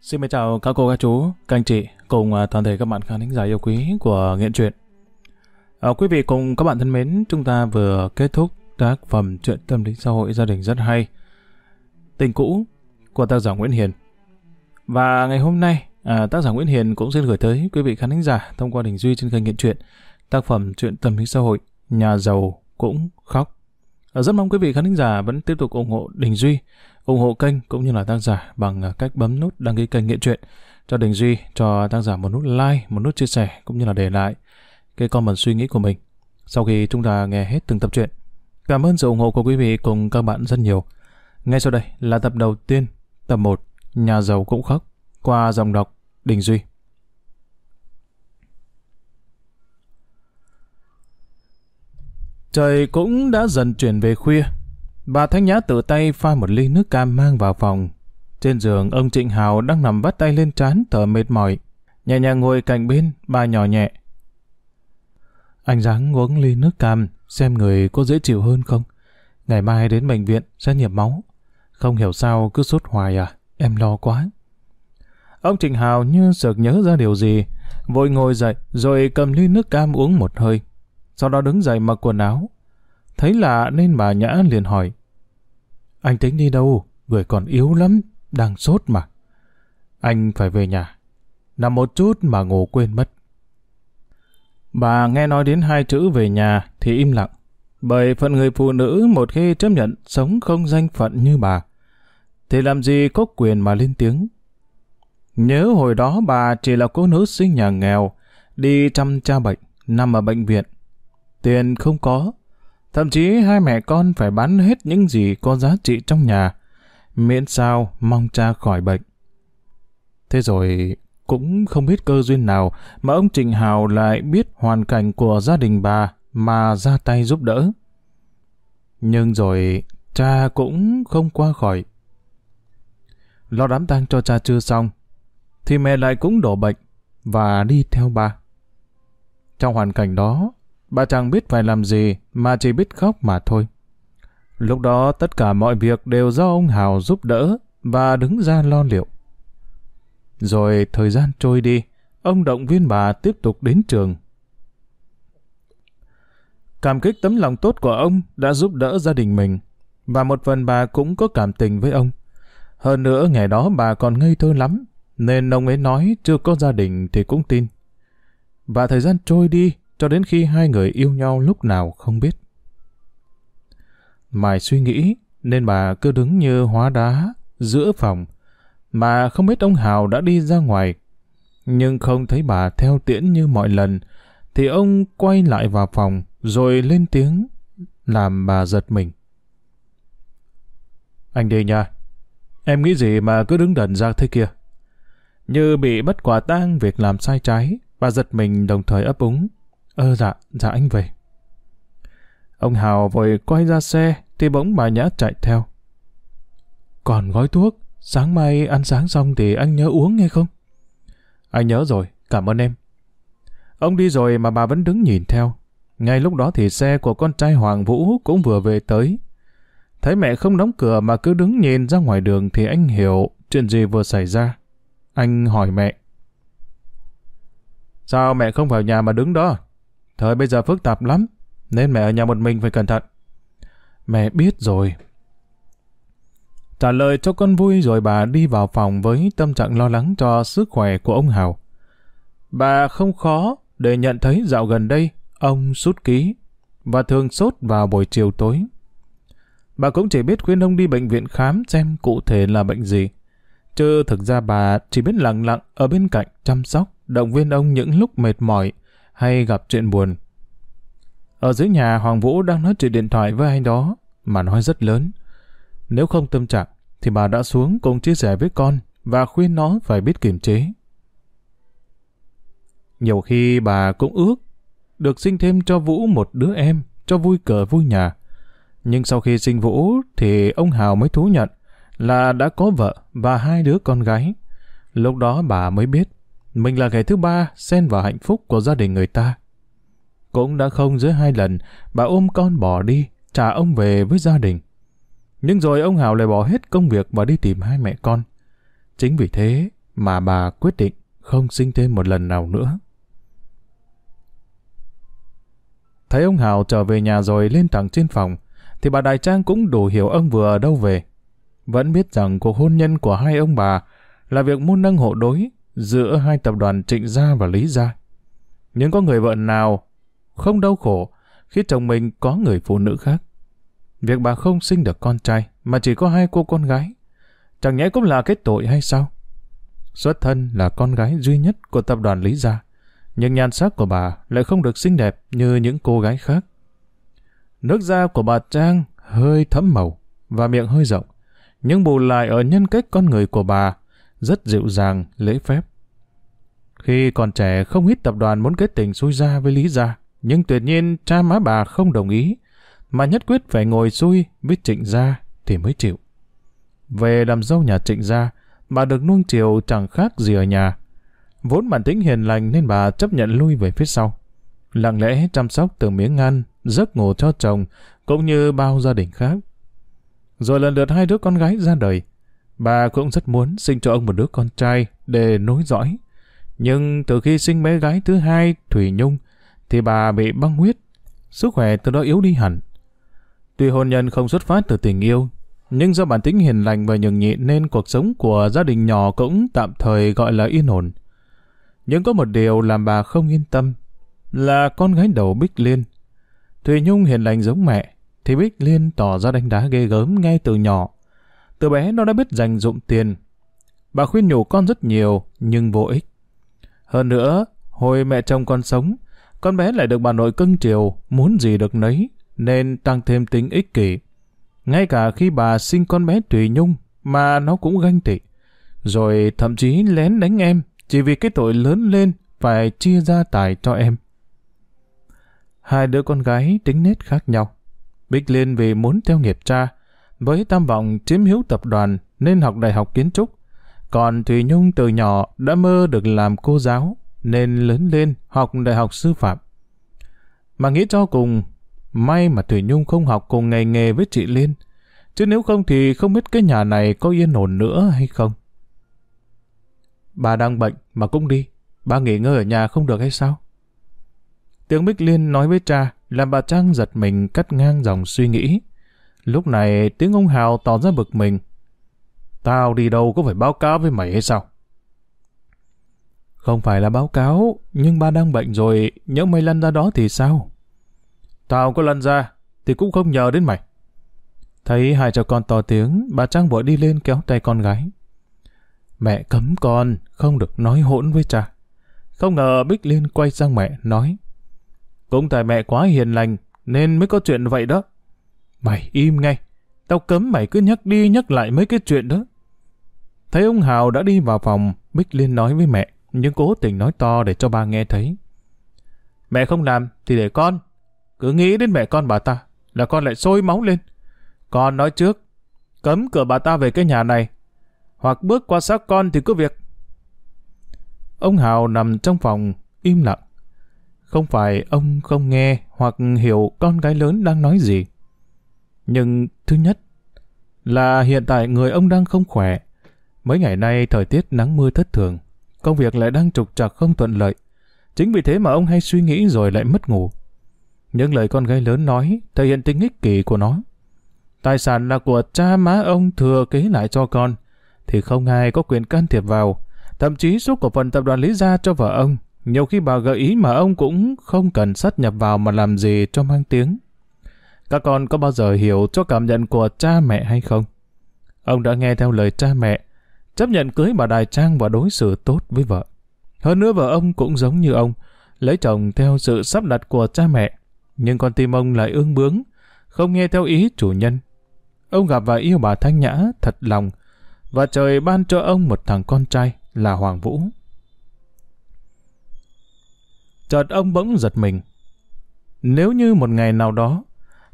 Xin mời chào các cô, các chú, các anh chị cùng à, toàn thể các bạn khán thính giả yêu quý của Nghiện Truyện. À, quý vị cùng các bạn thân mến, chúng ta vừa kết thúc tác phẩm truyện tâm lý xã hội gia đình rất hay Tình cũ của tác giả Nguyễn Hiền. Và ngày hôm nay, à, tác giả Nguyễn Hiền cũng xin gửi tới quý vị khán thính giả thông qua Đình Duy trên kênh Nghiện Truyện tác phẩm truyện tâm lý xã hội Nhà giàu cũng khóc. Ờ, rất mong quý vị khán thính giả vẫn tiếp tục ủng hộ Đình Duy ủng hộ kênh cũng như là tác giả bằng à, cách bấm nút đăng ký kênh Nghiện Truyện cho Đình Duy, cho tác giả một nút like, một nút chia sẻ cũng như là để lại cái comment suy nghĩ của mình sau khi chúng ta nghe hết từng tập truyện. Cảm ơn sự ủng hộ của quý vị cùng các bạn rất nhiều. Ngay sau đây là tập đầu tiên, tập 1, Nhà giàu cũng khóc, qua dòng đọc Đình Duy. Trời cũng đã dần chuyển về khuya, Bà Thanh Nhã tự tay pha một ly nước cam mang vào phòng. Trên giường, ông Trịnh Hào đang nằm vắt tay lên trán thở mệt mỏi. Nhẹ nhàng ngồi cạnh bên, bà nhỏ nhẹ. Anh dáng uống ly nước cam, xem người có dễ chịu hơn không? Ngày mai đến bệnh viện, xét nghiệm máu. Không hiểu sao cứ sốt hoài à, em lo quá. Ông Trịnh Hào như sực nhớ ra điều gì, vội ngồi dậy rồi cầm ly nước cam uống một hơi. Sau đó đứng dậy mặc quần áo. Thấy lạ nên bà Nhã liền hỏi. Anh tính đi đâu? Người còn yếu lắm, đang sốt mà. Anh phải về nhà. Nằm một chút mà ngủ quên mất. Bà nghe nói đến hai chữ về nhà thì im lặng. Bởi phận người phụ nữ một khi chấp nhận sống không danh phận như bà, thì làm gì có quyền mà lên tiếng. Nhớ hồi đó bà chỉ là cô nữ sinh nhà nghèo, đi chăm cha bệnh, nằm ở bệnh viện. Tiền không có, Thậm chí hai mẹ con phải bán hết những gì có giá trị trong nhà, miễn sao mong cha khỏi bệnh. Thế rồi cũng không biết cơ duyên nào mà ông Trịnh Hào lại biết hoàn cảnh của gia đình bà mà ra tay giúp đỡ. Nhưng rồi cha cũng không qua khỏi. Lo đám tang cho cha chưa xong, thì mẹ lại cũng đổ bệnh và đi theo bà. Trong hoàn cảnh đó, Bà chẳng biết phải làm gì mà chỉ biết khóc mà thôi. Lúc đó tất cả mọi việc đều do ông Hào giúp đỡ và đứng ra lo liệu. Rồi thời gian trôi đi, ông động viên bà tiếp tục đến trường. Cảm kích tấm lòng tốt của ông đã giúp đỡ gia đình mình, và một phần bà cũng có cảm tình với ông. Hơn nữa ngày đó bà còn ngây thơ lắm, nên ông ấy nói chưa có gia đình thì cũng tin. Và thời gian trôi đi, cho đến khi hai người yêu nhau lúc nào không biết. Mài suy nghĩ, nên bà cứ đứng như hóa đá giữa phòng, mà không biết ông Hào đã đi ra ngoài. Nhưng không thấy bà theo tiễn như mọi lần, thì ông quay lại vào phòng rồi lên tiếng, làm bà giật mình. Anh đi nha, em nghĩ gì mà cứ đứng đần ra thế kia? Như bị bất quả tang việc làm sai trái, bà giật mình đồng thời ấp úng ờ dạ, dạ anh về. Ông Hào vội quay ra xe, thì bỗng bà Nhã chạy theo. Còn gói thuốc, sáng mai ăn sáng xong thì anh nhớ uống nghe không? Anh nhớ rồi, cảm ơn em. Ông đi rồi mà bà vẫn đứng nhìn theo. Ngay lúc đó thì xe của con trai Hoàng Vũ cũng vừa về tới. Thấy mẹ không đóng cửa mà cứ đứng nhìn ra ngoài đường thì anh hiểu chuyện gì vừa xảy ra. Anh hỏi mẹ. Sao mẹ không vào nhà mà đứng đó? Thời bây giờ phức tạp lắm, nên mẹ ở nhà một mình phải cẩn thận. Mẹ biết rồi. Trả lời cho con vui rồi bà đi vào phòng với tâm trạng lo lắng cho sức khỏe của ông Hào. Bà không khó để nhận thấy dạo gần đây ông sút ký và thường sốt vào buổi chiều tối. Bà cũng chỉ biết khuyên ông đi bệnh viện khám xem cụ thể là bệnh gì. Chứ thực ra bà chỉ biết lặng lặng ở bên cạnh chăm sóc, động viên ông những lúc mệt mỏi, hay gặp chuyện buồn. Ở dưới nhà Hoàng Vũ đang nói chuyện điện thoại với anh đó, mà nói rất lớn. Nếu không tâm trạng, thì bà đã xuống cùng chia sẻ với con và khuyên nó phải biết kiềm chế. Nhiều khi bà cũng ước được sinh thêm cho Vũ một đứa em, cho vui cờ vui nhà. Nhưng sau khi sinh Vũ thì ông Hào mới thú nhận là đã có vợ và hai đứa con gái. Lúc đó bà mới biết mình là kẻ thứ ba xen vào hạnh phúc của gia đình người ta. Cũng đã không dưới hai lần, bà ôm con bỏ đi, trả ông về với gia đình. Nhưng rồi ông Hào lại bỏ hết công việc và đi tìm hai mẹ con. Chính vì thế mà bà quyết định không sinh thêm một lần nào nữa. Thấy ông Hào trở về nhà rồi lên thẳng trên phòng, thì bà Đại Trang cũng đủ hiểu ông vừa ở đâu về. Vẫn biết rằng cuộc hôn nhân của hai ông bà là việc môn nâng hộ đối giữa hai tập đoàn Trịnh Gia và Lý Gia. Nhưng có người vợ nào không đau khổ khi chồng mình có người phụ nữ khác. Việc bà không sinh được con trai mà chỉ có hai cô con gái. Chẳng nhẽ cũng là cái tội hay sao? Xuất thân là con gái duy nhất của tập đoàn Lý Gia. Nhưng nhan sắc của bà lại không được xinh đẹp như những cô gái khác. Nước da của bà Trang hơi thấm màu và miệng hơi rộng. Nhưng bù lại ở nhân cách con người của bà rất dịu dàng, lễ phép. Khi còn trẻ không ít tập đoàn muốn kết tình xui ra với Lý Gia, nhưng tuyệt nhiên cha má bà không đồng ý, mà nhất quyết phải ngồi xui với trịnh gia thì mới chịu. Về làm dâu nhà trịnh gia, bà được nuông chiều chẳng khác gì ở nhà. Vốn bản tính hiền lành nên bà chấp nhận lui về phía sau. Lặng lẽ chăm sóc từng miếng ăn, giấc ngủ cho chồng, cũng như bao gia đình khác. Rồi lần lượt hai đứa con gái ra đời. Bà cũng rất muốn sinh cho ông một đứa con trai để nối dõi. Nhưng từ khi sinh bé gái thứ hai, Thủy Nhung, thì bà bị băng huyết, sức khỏe từ đó yếu đi hẳn. Tuy hôn nhân không xuất phát từ tình yêu, nhưng do bản tính hiền lành và nhường nhịn nên cuộc sống của gia đình nhỏ cũng tạm thời gọi là yên ổn. Nhưng có một điều làm bà không yên tâm, là con gái đầu Bích Liên. Thùy Nhung hiền lành giống mẹ, thì Bích Liên tỏ ra đánh đá ghê gớm ngay từ nhỏ. Từ bé nó đã biết dành dụng tiền. Bà khuyên nhủ con rất nhiều, nhưng vô ích. Hơn nữa, hồi mẹ chồng con sống, con bé lại được bà nội cưng chiều, muốn gì được nấy, nên tăng thêm tính ích kỷ. Ngay cả khi bà sinh con bé tùy Nhung mà nó cũng ganh tị. Rồi thậm chí lén đánh em chỉ vì cái tội lớn lên phải chia gia tài cho em. Hai đứa con gái tính nết khác nhau. Bích Liên vì muốn theo nghiệp cha, với tam vọng chiếm hữu tập đoàn nên học đại học kiến trúc. Còn Thùy Nhung từ nhỏ đã mơ được làm cô giáo, nên lớn lên học đại học sư phạm. Mà nghĩ cho cùng, may mà Thủy Nhung không học cùng ngành nghề với chị Liên, chứ nếu không thì không biết cái nhà này có yên ổn nữa hay không. Bà đang bệnh mà cũng đi, bà nghỉ ngơi ở nhà không được hay sao? Tiếng Bích Liên nói với cha, làm bà Trang giật mình cắt ngang dòng suy nghĩ. Lúc này tiếng ông Hào tỏ ra bực mình. Tao đi đâu có phải báo cáo với mày hay sao? Không phải là báo cáo, nhưng ba đang bệnh rồi, nhớ mày lăn ra đó thì sao? Tao có lăn ra, thì cũng không nhờ đến mày. Thấy hai cha con to tiếng, bà Trang vội đi lên kéo tay con gái. Mẹ cấm con, không được nói hỗn với cha. Không ngờ Bích Liên quay sang mẹ, nói. Cũng tại mẹ quá hiền lành, nên mới có chuyện vậy đó. Mày im ngay, tao cấm mày cứ nhắc đi nhắc lại mấy cái chuyện đó. Thấy ông Hào đã đi vào phòng, Bích Liên nói với mẹ nhưng cố tình nói to để cho ba nghe thấy. Mẹ không làm thì để con. Cứ nghĩ đến mẹ con bà ta là con lại sôi máu lên. Con nói trước, cấm cửa bà ta về cái nhà này. Hoặc bước qua xác con thì cứ việc. Ông Hào nằm trong phòng, im lặng. Không phải ông không nghe hoặc hiểu con gái lớn đang nói gì. Nhưng thứ nhất là hiện tại người ông đang không khỏe. Mấy ngày nay thời tiết nắng mưa thất thường công việc lại đang trục trặc không thuận lợi. Chính vì thế mà ông hay suy nghĩ rồi lại mất ngủ. Những lời con gái lớn nói thể hiện tính ích kỷ của nó. Tài sản là của cha má ông thừa kế lại cho con, thì không ai có quyền can thiệp vào. Thậm chí số cổ phần tập đoàn Lý Gia cho vợ ông, nhiều khi bà gợi ý mà ông cũng không cần sát nhập vào mà làm gì cho mang tiếng. Các con có bao giờ hiểu cho cảm nhận của cha mẹ hay không? Ông đã nghe theo lời cha mẹ, chấp nhận cưới bà Đài Trang và đối xử tốt với vợ. Hơn nữa vợ ông cũng giống như ông, lấy chồng theo sự sắp đặt của cha mẹ, nhưng con tim ông lại ương bướng, không nghe theo ý chủ nhân. Ông gặp và yêu bà Thanh Nhã thật lòng, và trời ban cho ông một thằng con trai là Hoàng Vũ. Chợt ông bỗng giật mình. Nếu như một ngày nào đó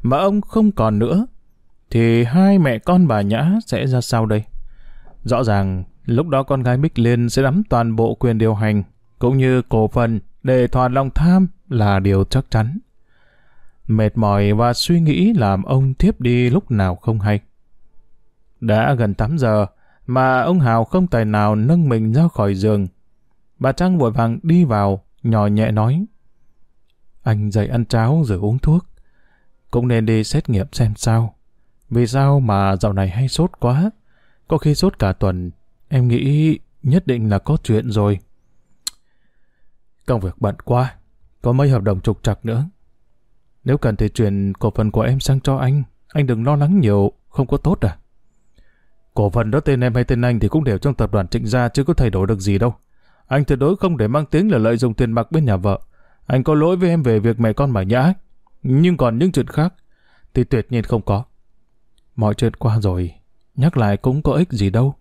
mà ông không còn nữa, thì hai mẹ con bà Nhã sẽ ra sao đây? Rõ ràng, lúc đó con gái Bích Liên sẽ nắm toàn bộ quyền điều hành, cũng như cổ phần để thỏa lòng tham là điều chắc chắn. Mệt mỏi và suy nghĩ làm ông thiếp đi lúc nào không hay. Đã gần 8 giờ, mà ông Hào không tài nào nâng mình ra khỏi giường. Bà Trang vội vàng đi vào, nhỏ nhẹ nói. Anh dậy ăn cháo rồi uống thuốc. Cũng nên đi xét nghiệm xem sao. Vì sao mà dạo này hay sốt quá? Có khi sốt cả tuần, em nghĩ nhất định là có chuyện rồi. Công việc bận quá, có mấy hợp đồng trục trặc nữa. Nếu cần thì chuyển cổ phần của em sang cho anh, anh đừng lo lắng nhiều, không có tốt à? Cổ phần đó tên em hay tên anh thì cũng đều trong tập đoàn trịnh gia chứ có thay đổi được gì đâu. Anh tuyệt đối không để mang tiếng là lợi dụng tiền bạc bên nhà vợ. Anh có lỗi với em về việc mẹ con bà nhã. Nhưng còn những chuyện khác thì tuyệt nhiên không có. Mọi chuyện qua rồi, nhắc lại cũng có ích gì đâu.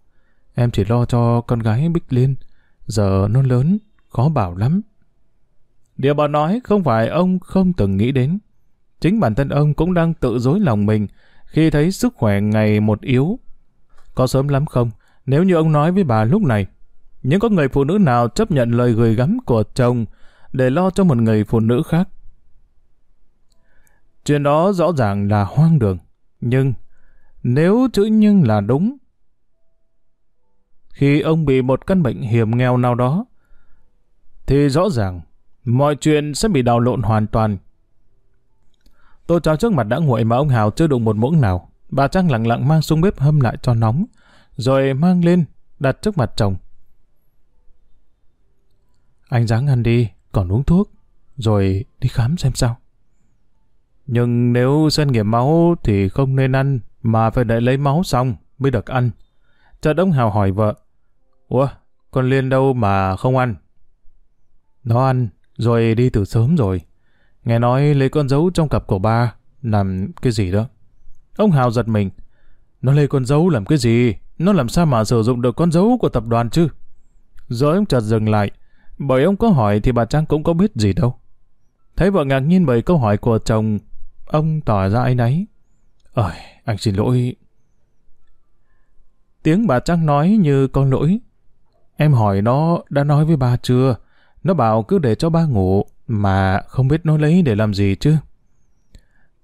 Em chỉ lo cho con gái Bích Liên. Giờ nó lớn, khó bảo lắm. Điều bà nói không phải ông không từng nghĩ đến. Chính bản thân ông cũng đang tự dối lòng mình khi thấy sức khỏe ngày một yếu. Có sớm lắm không? Nếu như ông nói với bà lúc này, nhưng có người phụ nữ nào chấp nhận lời gửi gắm của chồng để lo cho một người phụ nữ khác? Chuyện đó rõ ràng là hoang đường. Nhưng, nếu chữ nhưng là đúng, khi ông bị một căn bệnh hiểm nghèo nào đó, thì rõ ràng mọi chuyện sẽ bị đào lộn hoàn toàn. Tô cháo trước mặt đã nguội mà ông Hào chưa đụng một muỗng nào. Bà Trang lặng lặng mang xuống bếp hâm lại cho nóng, rồi mang lên, đặt trước mặt chồng. Anh ráng ăn đi, còn uống thuốc, rồi đi khám xem sao. Nhưng nếu xét nghiệm máu thì không nên ăn, mà phải đợi lấy máu xong mới được ăn. Chợt ông Hào hỏi vợ, Ủa, con Liên đâu mà không ăn? Nó ăn, rồi đi từ sớm rồi. Nghe nói lấy con dấu trong cặp của ba, làm cái gì đó. Ông Hào giật mình. Nó lấy con dấu làm cái gì? Nó làm sao mà sử dụng được con dấu của tập đoàn chứ? Rồi ông chợt dừng lại. Bởi ông có hỏi thì bà Trang cũng có biết gì đâu. Thấy vợ ngạc nhiên bởi câu hỏi của chồng, ông tỏ ra anh ấy. Ơi, anh xin lỗi. Tiếng bà Trang nói như con lỗi. Em hỏi nó đã nói với ba chưa? Nó bảo cứ để cho ba ngủ, mà không biết nó lấy để làm gì chứ.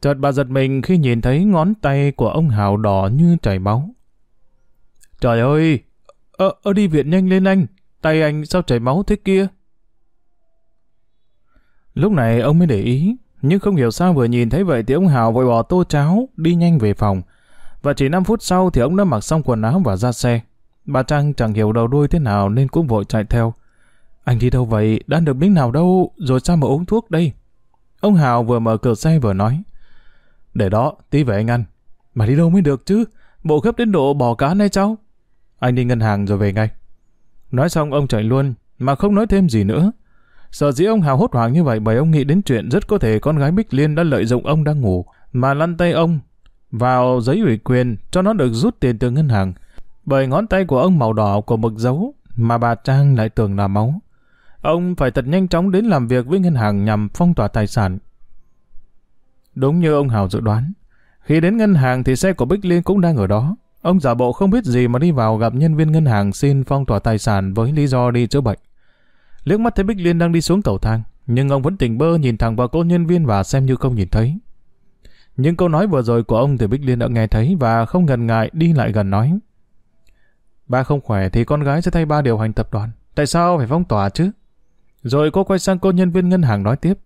Chợt bà giật mình khi nhìn thấy ngón tay của ông Hào đỏ như chảy máu. Trời ơi! Ơ, ơ đi viện nhanh lên anh! Tay anh sao chảy máu thế kia? Lúc này ông mới để ý, nhưng không hiểu sao vừa nhìn thấy vậy thì ông Hào vội bỏ tô cháo, đi nhanh về phòng. Và chỉ 5 phút sau thì ông đã mặc xong quần áo và ra xe. Bà Trang chẳng hiểu đầu đuôi thế nào nên cũng vội chạy theo. Anh đi đâu vậy? Đã được miếng nào đâu? Rồi sao mà uống thuốc đây? Ông Hào vừa mở cửa xe vừa nói. Để đó, tí về anh ăn. Mà đi đâu mới được chứ? Bộ gấp đến độ bỏ cá này cháu. Anh đi ngân hàng rồi về ngay. Nói xong ông chạy luôn, mà không nói thêm gì nữa. Sợ dĩ ông Hào hốt hoảng như vậy bởi ông nghĩ đến chuyện rất có thể con gái Bích Liên đã lợi dụng ông đang ngủ, mà lăn tay ông vào giấy ủy quyền cho nó được rút tiền từ ngân hàng. Bởi ngón tay của ông màu đỏ của mực dấu, mà bà Trang lại tưởng là máu. Ông phải thật nhanh chóng đến làm việc với ngân hàng nhằm phong tỏa tài sản. Đúng như ông Hào dự đoán, khi đến ngân hàng thì xe của Bích Liên cũng đang ở đó. Ông giả bộ không biết gì mà đi vào gặp nhân viên ngân hàng xin phong tỏa tài sản với lý do đi chữa bệnh. Liếc mắt thấy Bích Liên đang đi xuống cầu thang, nhưng ông vẫn tỉnh bơ nhìn thẳng vào cô nhân viên và xem như không nhìn thấy. Những câu nói vừa rồi của ông thì Bích Liên đã nghe thấy và không ngần ngại đi lại gần nói. Ba không khỏe thì con gái sẽ thay ba điều hành tập đoàn. Tại sao phải phong tỏa chứ? Rồi cô quay sang cô nhân viên ngân hàng nói tiếp.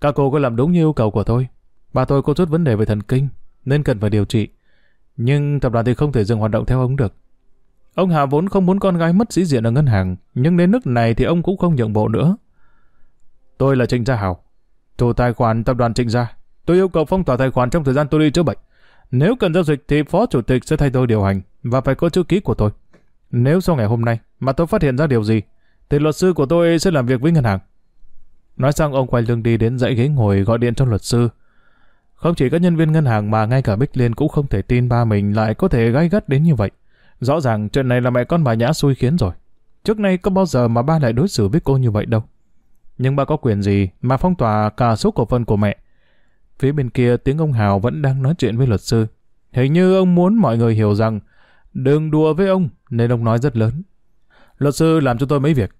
Các cô có làm đúng như yêu cầu của tôi. Ba tôi có chút vấn đề về thần kinh, nên cần phải điều trị. Nhưng tập đoàn thì không thể dừng hoạt động theo ông được. Ông Hà vốn không muốn con gái mất sĩ diện ở ngân hàng, nhưng đến nước này thì ông cũng không nhượng bộ nữa. Tôi là Trịnh Gia Hảo, chủ tài khoản tập đoàn Trịnh Gia. Tôi yêu cầu phong tỏa tài khoản trong thời gian tôi đi chữa bệnh. Nếu cần giao dịch thì phó chủ tịch sẽ thay tôi điều hành và phải có chữ ký của tôi. Nếu sau ngày hôm nay mà tôi phát hiện ra điều gì, thì luật sư của tôi sẽ làm việc với ngân hàng. Nói xong ông quay lưng đi đến dãy ghế ngồi gọi điện cho luật sư. Không chỉ các nhân viên ngân hàng mà ngay cả Bích Liên cũng không thể tin ba mình lại có thể gai gắt đến như vậy. Rõ ràng chuyện này là mẹ con bà Nhã xui khiến rồi. Trước nay có bao giờ mà ba lại đối xử với cô như vậy đâu. Nhưng ba có quyền gì mà phong tỏa cả số cổ phần của mẹ. Phía bên kia tiếng ông Hào vẫn đang nói chuyện với luật sư. Hình như ông muốn mọi người hiểu rằng đừng đùa với ông nên ông nói rất lớn. Luật sư làm cho tôi mấy việc.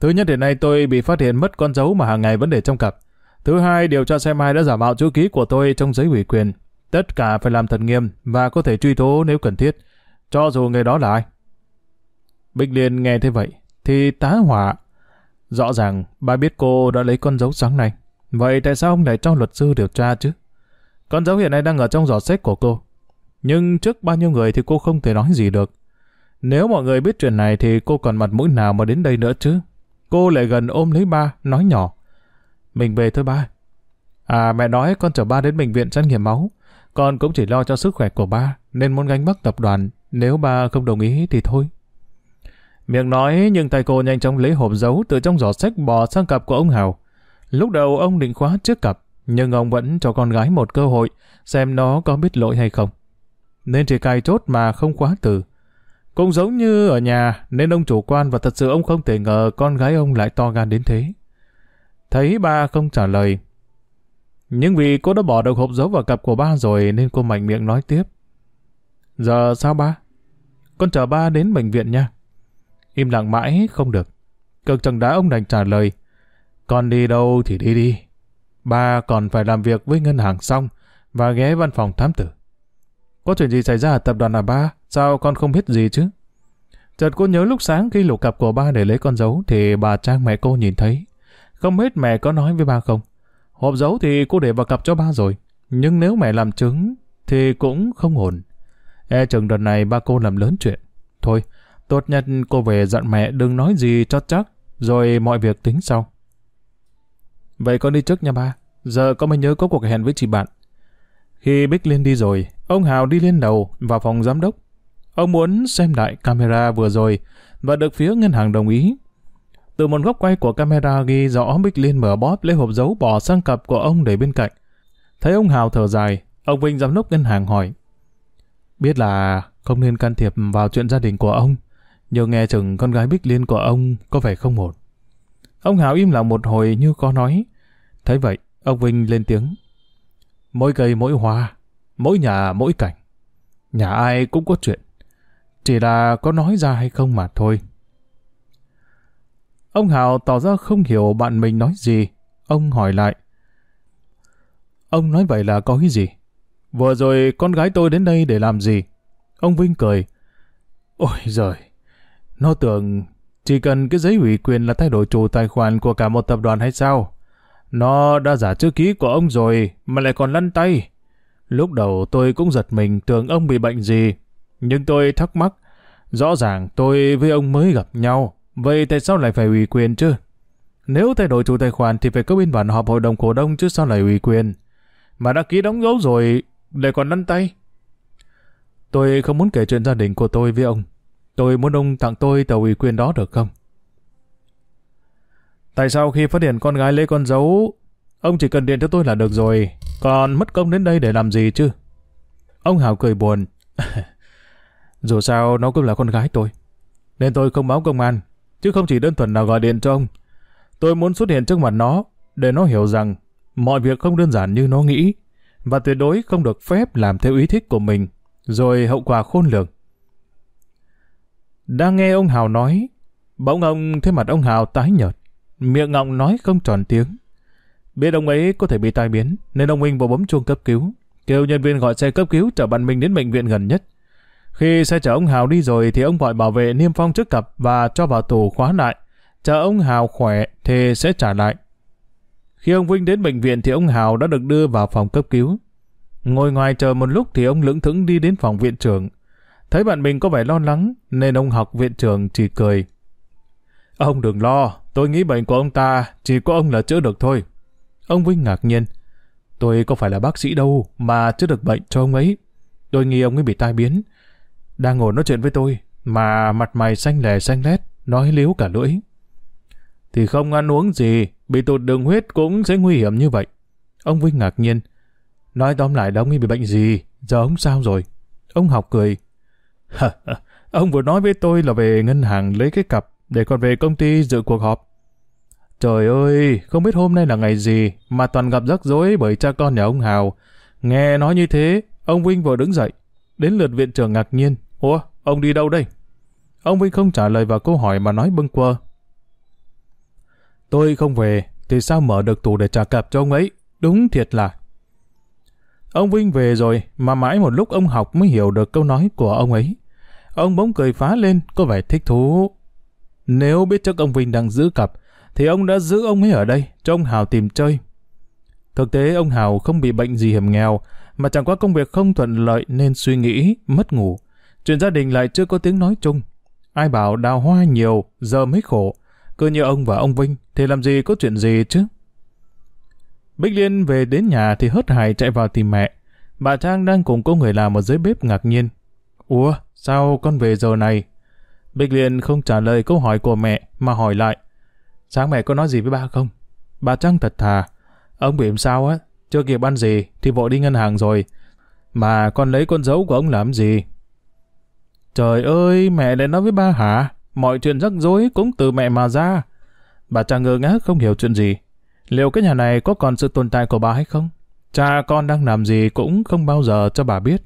Thứ nhất hiện nay tôi bị phát hiện mất con dấu mà hàng ngày vẫn để trong cặp. Thứ hai, điều tra xem ai đã giả mạo chữ ký của tôi trong giấy ủy quyền. Tất cả phải làm thật nghiêm và có thể truy tố nếu cần thiết, cho dù người đó là ai. Bích Liên nghe thế vậy, thì tá hỏa. Rõ ràng, bà biết cô đã lấy con dấu sáng nay. Vậy tại sao ông lại cho luật sư điều tra chứ? Con dấu hiện nay đang ở trong giỏ sách của cô. Nhưng trước bao nhiêu người thì cô không thể nói gì được. Nếu mọi người biết chuyện này thì cô còn mặt mũi nào mà đến đây nữa chứ? Cô lại gần ôm lấy ba, nói nhỏ. Mình về thôi ba. À mẹ nói con chở ba đến bệnh viện xét nghiệm máu. Con cũng chỉ lo cho sức khỏe của ba, nên muốn gánh bắt tập đoàn. Nếu ba không đồng ý thì thôi. Miệng nói nhưng tay cô nhanh chóng lấy hộp dấu từ trong giỏ sách bò sang cặp của ông Hào. Lúc đầu ông định khóa trước cặp, nhưng ông vẫn cho con gái một cơ hội xem nó có biết lỗi hay không. Nên chỉ cài chốt mà không khóa từ. Cũng giống như ở nhà, nên ông chủ quan và thật sự ông không thể ngờ con gái ông lại to gan đến thế. Thấy ba không trả lời. Nhưng vì cô đã bỏ được hộp dấu vào cặp của ba rồi nên cô mạnh miệng nói tiếp. Giờ sao ba? Con chờ ba đến bệnh viện nha. Im lặng mãi, không được. Cực chẳng đã ông đành trả lời. Con đi đâu thì đi đi. Ba còn phải làm việc với ngân hàng xong và ghé văn phòng thám tử. Có chuyện gì xảy ra ở tập đoàn à ba? Sao con không biết gì chứ? Chợt cô nhớ lúc sáng khi lục cặp của ba để lấy con dấu thì bà Trang mẹ cô nhìn thấy. Không biết mẹ có nói với ba không? Hộp dấu thì cô để vào cặp cho ba rồi. Nhưng nếu mẹ làm chứng thì cũng không ổn. E chừng đợt này ba cô làm lớn chuyện. Thôi, tốt nhất cô về dặn mẹ đừng nói gì cho chắc, rồi mọi việc tính sau. Vậy con đi trước nha ba. Giờ con mới nhớ có cuộc hẹn với chị bạn. Khi Bích Liên đi rồi, ông Hào đi lên đầu vào phòng giám đốc. Ông muốn xem lại camera vừa rồi và được phía ngân hàng đồng ý. Từ một góc quay của camera ghi rõ Bích Liên mở bóp lấy hộp dấu bỏ sang cặp của ông để bên cạnh. Thấy ông Hào thở dài, ông Vinh giám đốc ngân hàng hỏi. Biết là không nên can thiệp vào chuyện gia đình của ông, nhưng nghe chừng con gái Bích Liên của ông có vẻ không ổn. Ông hảo im lặng một hồi như có nói. Thấy vậy, ông Vinh lên tiếng. Mỗi cây mỗi hoa, mỗi nhà mỗi cảnh. Nhà ai cũng có chuyện. Chỉ là có nói ra hay không mà thôi. Ông Hào tỏ ra không hiểu bạn mình nói gì. Ông hỏi lại. Ông nói vậy là có ý gì? Vừa rồi con gái tôi đến đây để làm gì? Ông Vinh cười. Ôi giời, nó tưởng chỉ cần cái giấy ủy quyền là thay đổi chủ tài khoản của cả một tập đoàn hay sao? Nó đã giả chữ ký của ông rồi mà lại còn lăn tay. Lúc đầu tôi cũng giật mình tưởng ông bị bệnh gì. Nhưng tôi thắc mắc. Rõ ràng tôi với ông mới gặp nhau. Vậy tại sao lại phải ủy quyền chứ? Nếu thay đổi chủ tài khoản thì phải có biên bản họp hội đồng cổ đông chứ sao lại ủy quyền. Mà đã ký đóng dấu rồi, lại còn lăn tay. Tôi không muốn kể chuyện gia đình của tôi với ông. Tôi muốn ông tặng tôi tàu ủy quyền đó được không? Tại sao khi phát hiện con gái lấy con dấu, ông chỉ cần điện cho tôi là được rồi, còn mất công đến đây để làm gì chứ? Ông Hào cười buồn. Dù sao nó cũng là con gái tôi, nên tôi không báo công an, chứ không chỉ đơn thuần là gọi điện cho ông. Tôi muốn xuất hiện trước mặt nó, để nó hiểu rằng mọi việc không đơn giản như nó nghĩ, và tuyệt đối không được phép làm theo ý thích của mình, rồi hậu quả khôn lường. Đang nghe ông Hào nói, bỗng ông thấy mặt ông Hào tái nhợt miệng ngọng nói không tròn tiếng. Biết ông ấy có thể bị tai biến, nên ông Minh vào bấm chuông cấp cứu, kêu nhân viên gọi xe cấp cứu chở bạn mình đến bệnh viện gần nhất. Khi xe chở ông Hào đi rồi thì ông gọi bảo vệ niêm phong trước cặp và cho vào tù khóa lại. Chờ ông Hào khỏe thì sẽ trả lại. Khi ông Vinh đến bệnh viện thì ông Hào đã được đưa vào phòng cấp cứu. Ngồi ngoài chờ một lúc thì ông lững thững đi đến phòng viện trưởng. Thấy bạn mình có vẻ lo lắng nên ông học viện trưởng chỉ cười. Ông đừng lo, tôi nghĩ bệnh của ông ta chỉ có ông là chữa được thôi. Ông Vinh ngạc nhiên. Tôi có phải là bác sĩ đâu mà chữa được bệnh cho ông ấy. Tôi nghĩ ông ấy bị tai biến. Đang ngồi nói chuyện với tôi mà mặt mày xanh lè xanh lét, nói liếu cả lưỡi. Thì không ăn uống gì, bị tụt đường huyết cũng sẽ nguy hiểm như vậy. Ông Vinh ngạc nhiên. Nói tóm lại là ông ấy bị bệnh gì, giờ ông sao rồi? Ông học cười. ông vừa nói với tôi là về ngân hàng lấy cái cặp để còn về công ty dự cuộc họp. Trời ơi, không biết hôm nay là ngày gì mà toàn gặp rắc rối bởi cha con nhà ông Hào. Nghe nói như thế, ông Vinh vừa đứng dậy. Đến lượt viện trưởng ngạc nhiên. Ủa, ông đi đâu đây? Ông Vinh không trả lời vào câu hỏi mà nói bâng quơ. Tôi không về, thì sao mở được tủ để trả cặp cho ông ấy? Đúng thiệt là. Ông Vinh về rồi, mà mãi một lúc ông học mới hiểu được câu nói của ông ấy. Ông bỗng cười phá lên, có vẻ thích thú. Nếu biết chắc ông Vinh đang giữ cặp, thì ông đã giữ ông ấy ở đây, cho ông Hào tìm chơi. Thực tế ông Hào không bị bệnh gì hiểm nghèo, mà chẳng qua công việc không thuận lợi nên suy nghĩ, mất ngủ. Chuyện gia đình lại chưa có tiếng nói chung. Ai bảo đào hoa nhiều, giờ mới khổ. Cứ như ông và ông Vinh, thì làm gì có chuyện gì chứ? Bích Liên về đến nhà thì hớt hải chạy vào tìm mẹ. Bà Trang đang cùng cô người làm ở dưới bếp ngạc nhiên. Ủa, sao con về giờ này? Bích Liên không trả lời câu hỏi của mẹ mà hỏi lại. Sáng mẹ có nói gì với ba không? Bà Trang thật thà. Ông bị sao á? Chưa kịp ăn gì thì vội đi ngân hàng rồi. Mà con lấy con dấu của ông làm gì? Trời ơi, mẹ lại nói với ba hả? Mọi chuyện rắc rối cũng từ mẹ mà ra. Bà cha ngơ ngác không hiểu chuyện gì. Liệu cái nhà này có còn sự tồn tại của bà hay không? Cha con đang làm gì cũng không bao giờ cho bà biết.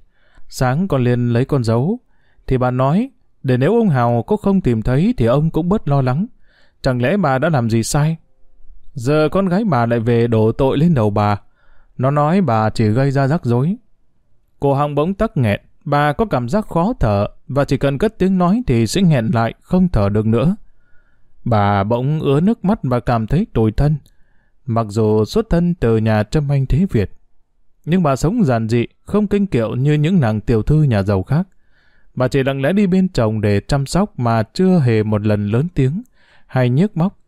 Sáng con liền lấy con dấu. Thì bà nói, để nếu ông Hào có không tìm thấy thì ông cũng bớt lo lắng. Chẳng lẽ bà đã làm gì sai? Giờ con gái bà lại về đổ tội lên đầu bà. Nó nói bà chỉ gây ra rắc rối. Cô Hằng bỗng tắc nghẹn, bà có cảm giác khó thở và chỉ cần cất tiếng nói thì sẽ nghẹn lại, không thở được nữa. Bà bỗng ứa nước mắt và cảm thấy tủi thân. Mặc dù xuất thân từ nhà trâm anh thế Việt, nhưng bà sống giản dị, không kinh kiệu như những nàng tiểu thư nhà giàu khác. Bà chỉ lặng lẽ đi bên chồng để chăm sóc mà chưa hề một lần lớn tiếng hay nhức móc,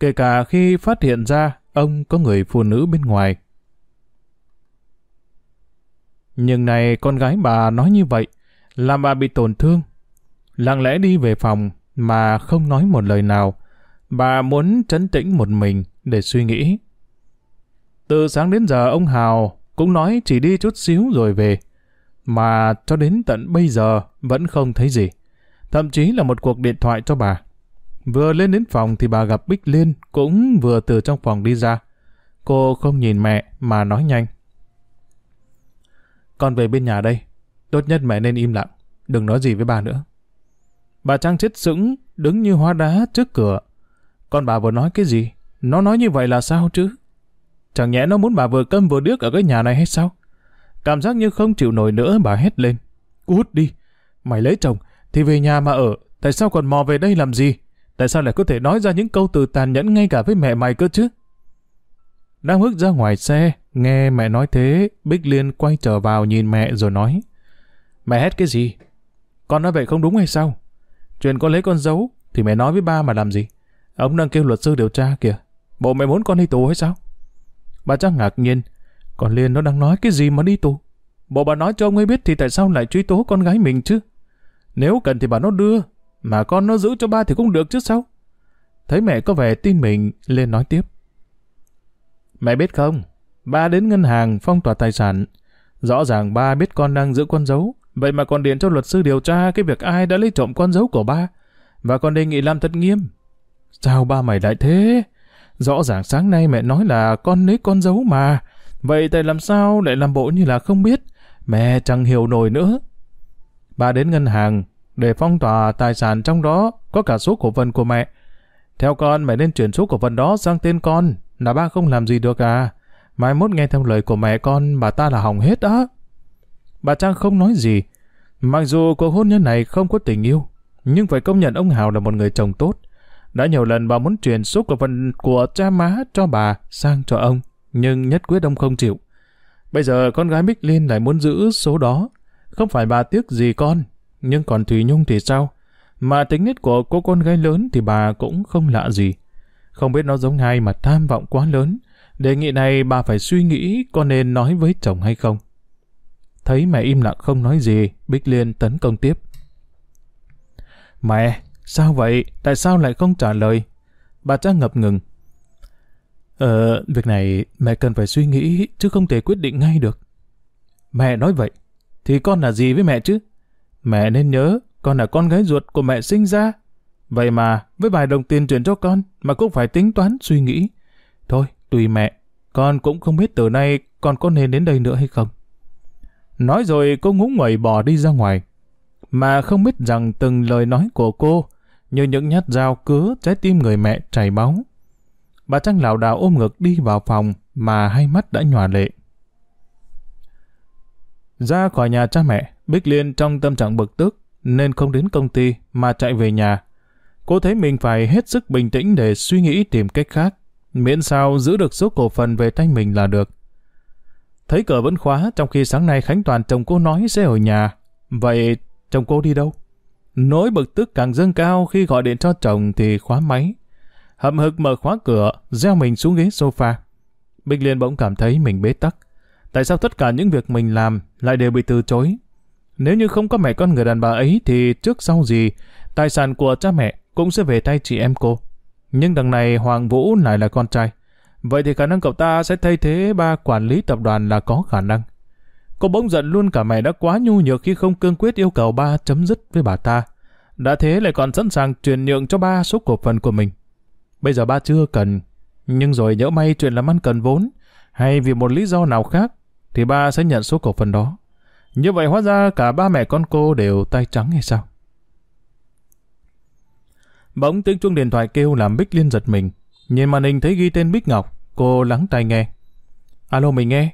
kể cả khi phát hiện ra ông có người phụ nữ bên ngoài. Nhưng này con gái bà nói như vậy, làm bà bị tổn thương. Lặng lẽ đi về phòng mà không nói một lời nào. Bà muốn trấn tĩnh một mình để suy nghĩ. Từ sáng đến giờ ông Hào cũng nói chỉ đi chút xíu rồi về. Mà cho đến tận bây giờ vẫn không thấy gì. Thậm chí là một cuộc điện thoại cho bà. Vừa lên đến phòng thì bà gặp Bích Liên cũng vừa từ trong phòng đi ra. Cô không nhìn mẹ mà nói nhanh. Con về bên nhà đây. Tốt nhất mẹ nên im lặng. Đừng nói gì với bà nữa. Bà Trang chết sững, đứng như hóa đá trước cửa. Con bà vừa nói cái gì? Nó nói như vậy là sao chứ? Chẳng nhẽ nó muốn bà vừa câm vừa điếc ở cái nhà này hay sao? Cảm giác như không chịu nổi nữa bà hét lên. Cút đi! Mày lấy chồng thì về nhà mà ở. Tại sao còn mò về đây làm gì? Tại sao lại có thể nói ra những câu từ tàn nhẫn ngay cả với mẹ mày cơ chứ? Đang bước ra ngoài xe, nghe mẹ nói thế, Bích Liên quay trở vào nhìn mẹ rồi nói. Mẹ hét cái gì? Con nói vậy không đúng hay sao? Chuyện con lấy con dấu, thì mẹ nói với ba mà làm gì? Ông đang kêu luật sư điều tra kìa. Bộ mẹ muốn con đi tù hay sao? Bà chắc ngạc nhiên. Còn Liên nó đang nói cái gì mà đi tù? Bộ bà nói cho ông ấy biết thì tại sao lại truy tố con gái mình chứ? Nếu cần thì bà nó đưa, mà con nó giữ cho ba thì cũng được chứ sao? Thấy mẹ có vẻ tin mình, Liên nói tiếp. Mẹ biết không, ba đến ngân hàng phong tỏa tài sản. Rõ ràng ba biết con đang giữ con dấu, vậy mà còn điện cho luật sư điều tra cái việc ai đã lấy trộm con dấu của ba, và còn đề nghị làm thật nghiêm. Sao ba mày lại thế? Rõ ràng sáng nay mẹ nói là con lấy con dấu mà, vậy tại làm sao lại làm bộ như là không biết? Mẹ chẳng hiểu nổi nữa. Ba đến ngân hàng để phong tỏa tài sản trong đó có cả số cổ phần của mẹ. Theo con, mẹ nên chuyển số cổ phần đó sang tên con, là ba không làm gì được à. Mai mốt nghe theo lời của mẹ con, bà ta là hỏng hết đó. Bà Trang không nói gì. Mặc dù cuộc hôn nhân này không có tình yêu, nhưng phải công nhận ông Hào là một người chồng tốt. Đã nhiều lần bà muốn truyền số cổ phần của cha má cho bà sang cho ông, nhưng nhất quyết ông không chịu. Bây giờ con gái Bích Liên lại muốn giữ số đó. Không phải bà tiếc gì con, nhưng còn Thùy Nhung thì sao? Mà tính nết của cô con gái lớn thì bà cũng không lạ gì. Không biết nó giống ai mà tham vọng quá lớn. Đề nghị này bà phải suy nghĩ có nên nói với chồng hay không. Thấy mẹ im lặng không nói gì, Bích Liên tấn công tiếp. Mẹ, sao vậy? Tại sao lại không trả lời? Bà cha ngập ngừng. Ờ, việc này mẹ cần phải suy nghĩ chứ không thể quyết định ngay được. Mẹ nói vậy, thì con là gì với mẹ chứ? Mẹ nên nhớ, con là con gái ruột của mẹ sinh ra. Vậy mà, với vài đồng tiền chuyển cho con, mà cũng phải tính toán suy nghĩ. Thôi, tùy mẹ, con cũng không biết từ nay con có nên đến đây nữa hay không. Nói rồi cô ngúng nguẩy bỏ đi ra ngoài. Mà không biết rằng từng lời nói của cô như những nhát dao cứa trái tim người mẹ chảy máu. Bà trăng lảo đảo ôm ngực đi vào phòng mà hai mắt đã nhòa lệ. Ra khỏi nhà cha mẹ, Bích Liên trong tâm trạng bực tức, nên không đến công ty mà chạy về nhà. Cô thấy mình phải hết sức bình tĩnh để suy nghĩ tìm cách khác, miễn sao giữ được số cổ phần về tay mình là được. Thấy cửa vẫn khóa trong khi sáng nay Khánh Toàn chồng cô nói sẽ ở nhà. Vậy chồng cô đi đâu? Nỗi bực tức càng dâng cao khi gọi điện cho chồng thì khóa máy. Hậm hực mở khóa cửa, gieo mình xuống ghế sofa. Bích Liên bỗng cảm thấy mình bế tắc. Tại sao tất cả những việc mình làm lại đều bị từ chối? Nếu như không có mẹ con người đàn bà ấy thì trước sau gì, tài sản của cha mẹ cũng sẽ về tay chị em cô. Nhưng đằng này Hoàng Vũ lại là con trai. Vậy thì khả năng cậu ta sẽ thay thế ba quản lý tập đoàn là có khả năng. Cô bỗng giận luôn cả mẹ đã quá nhu nhược khi không cương quyết yêu cầu ba chấm dứt với bà ta. Đã thế lại còn sẵn sàng truyền nhượng cho ba số cổ phần của mình. Bây giờ ba chưa cần, nhưng rồi nhỡ may chuyện làm ăn cần vốn, hay vì một lý do nào khác, thì ba sẽ nhận số cổ phần đó. Như vậy hóa ra cả ba mẹ con cô đều tay trắng hay sao? Bỗng tiếng chuông điện thoại kêu làm Bích Liên giật mình. Nhìn màn hình thấy ghi tên Bích Ngọc, cô lắng tai nghe. Alo mình nghe.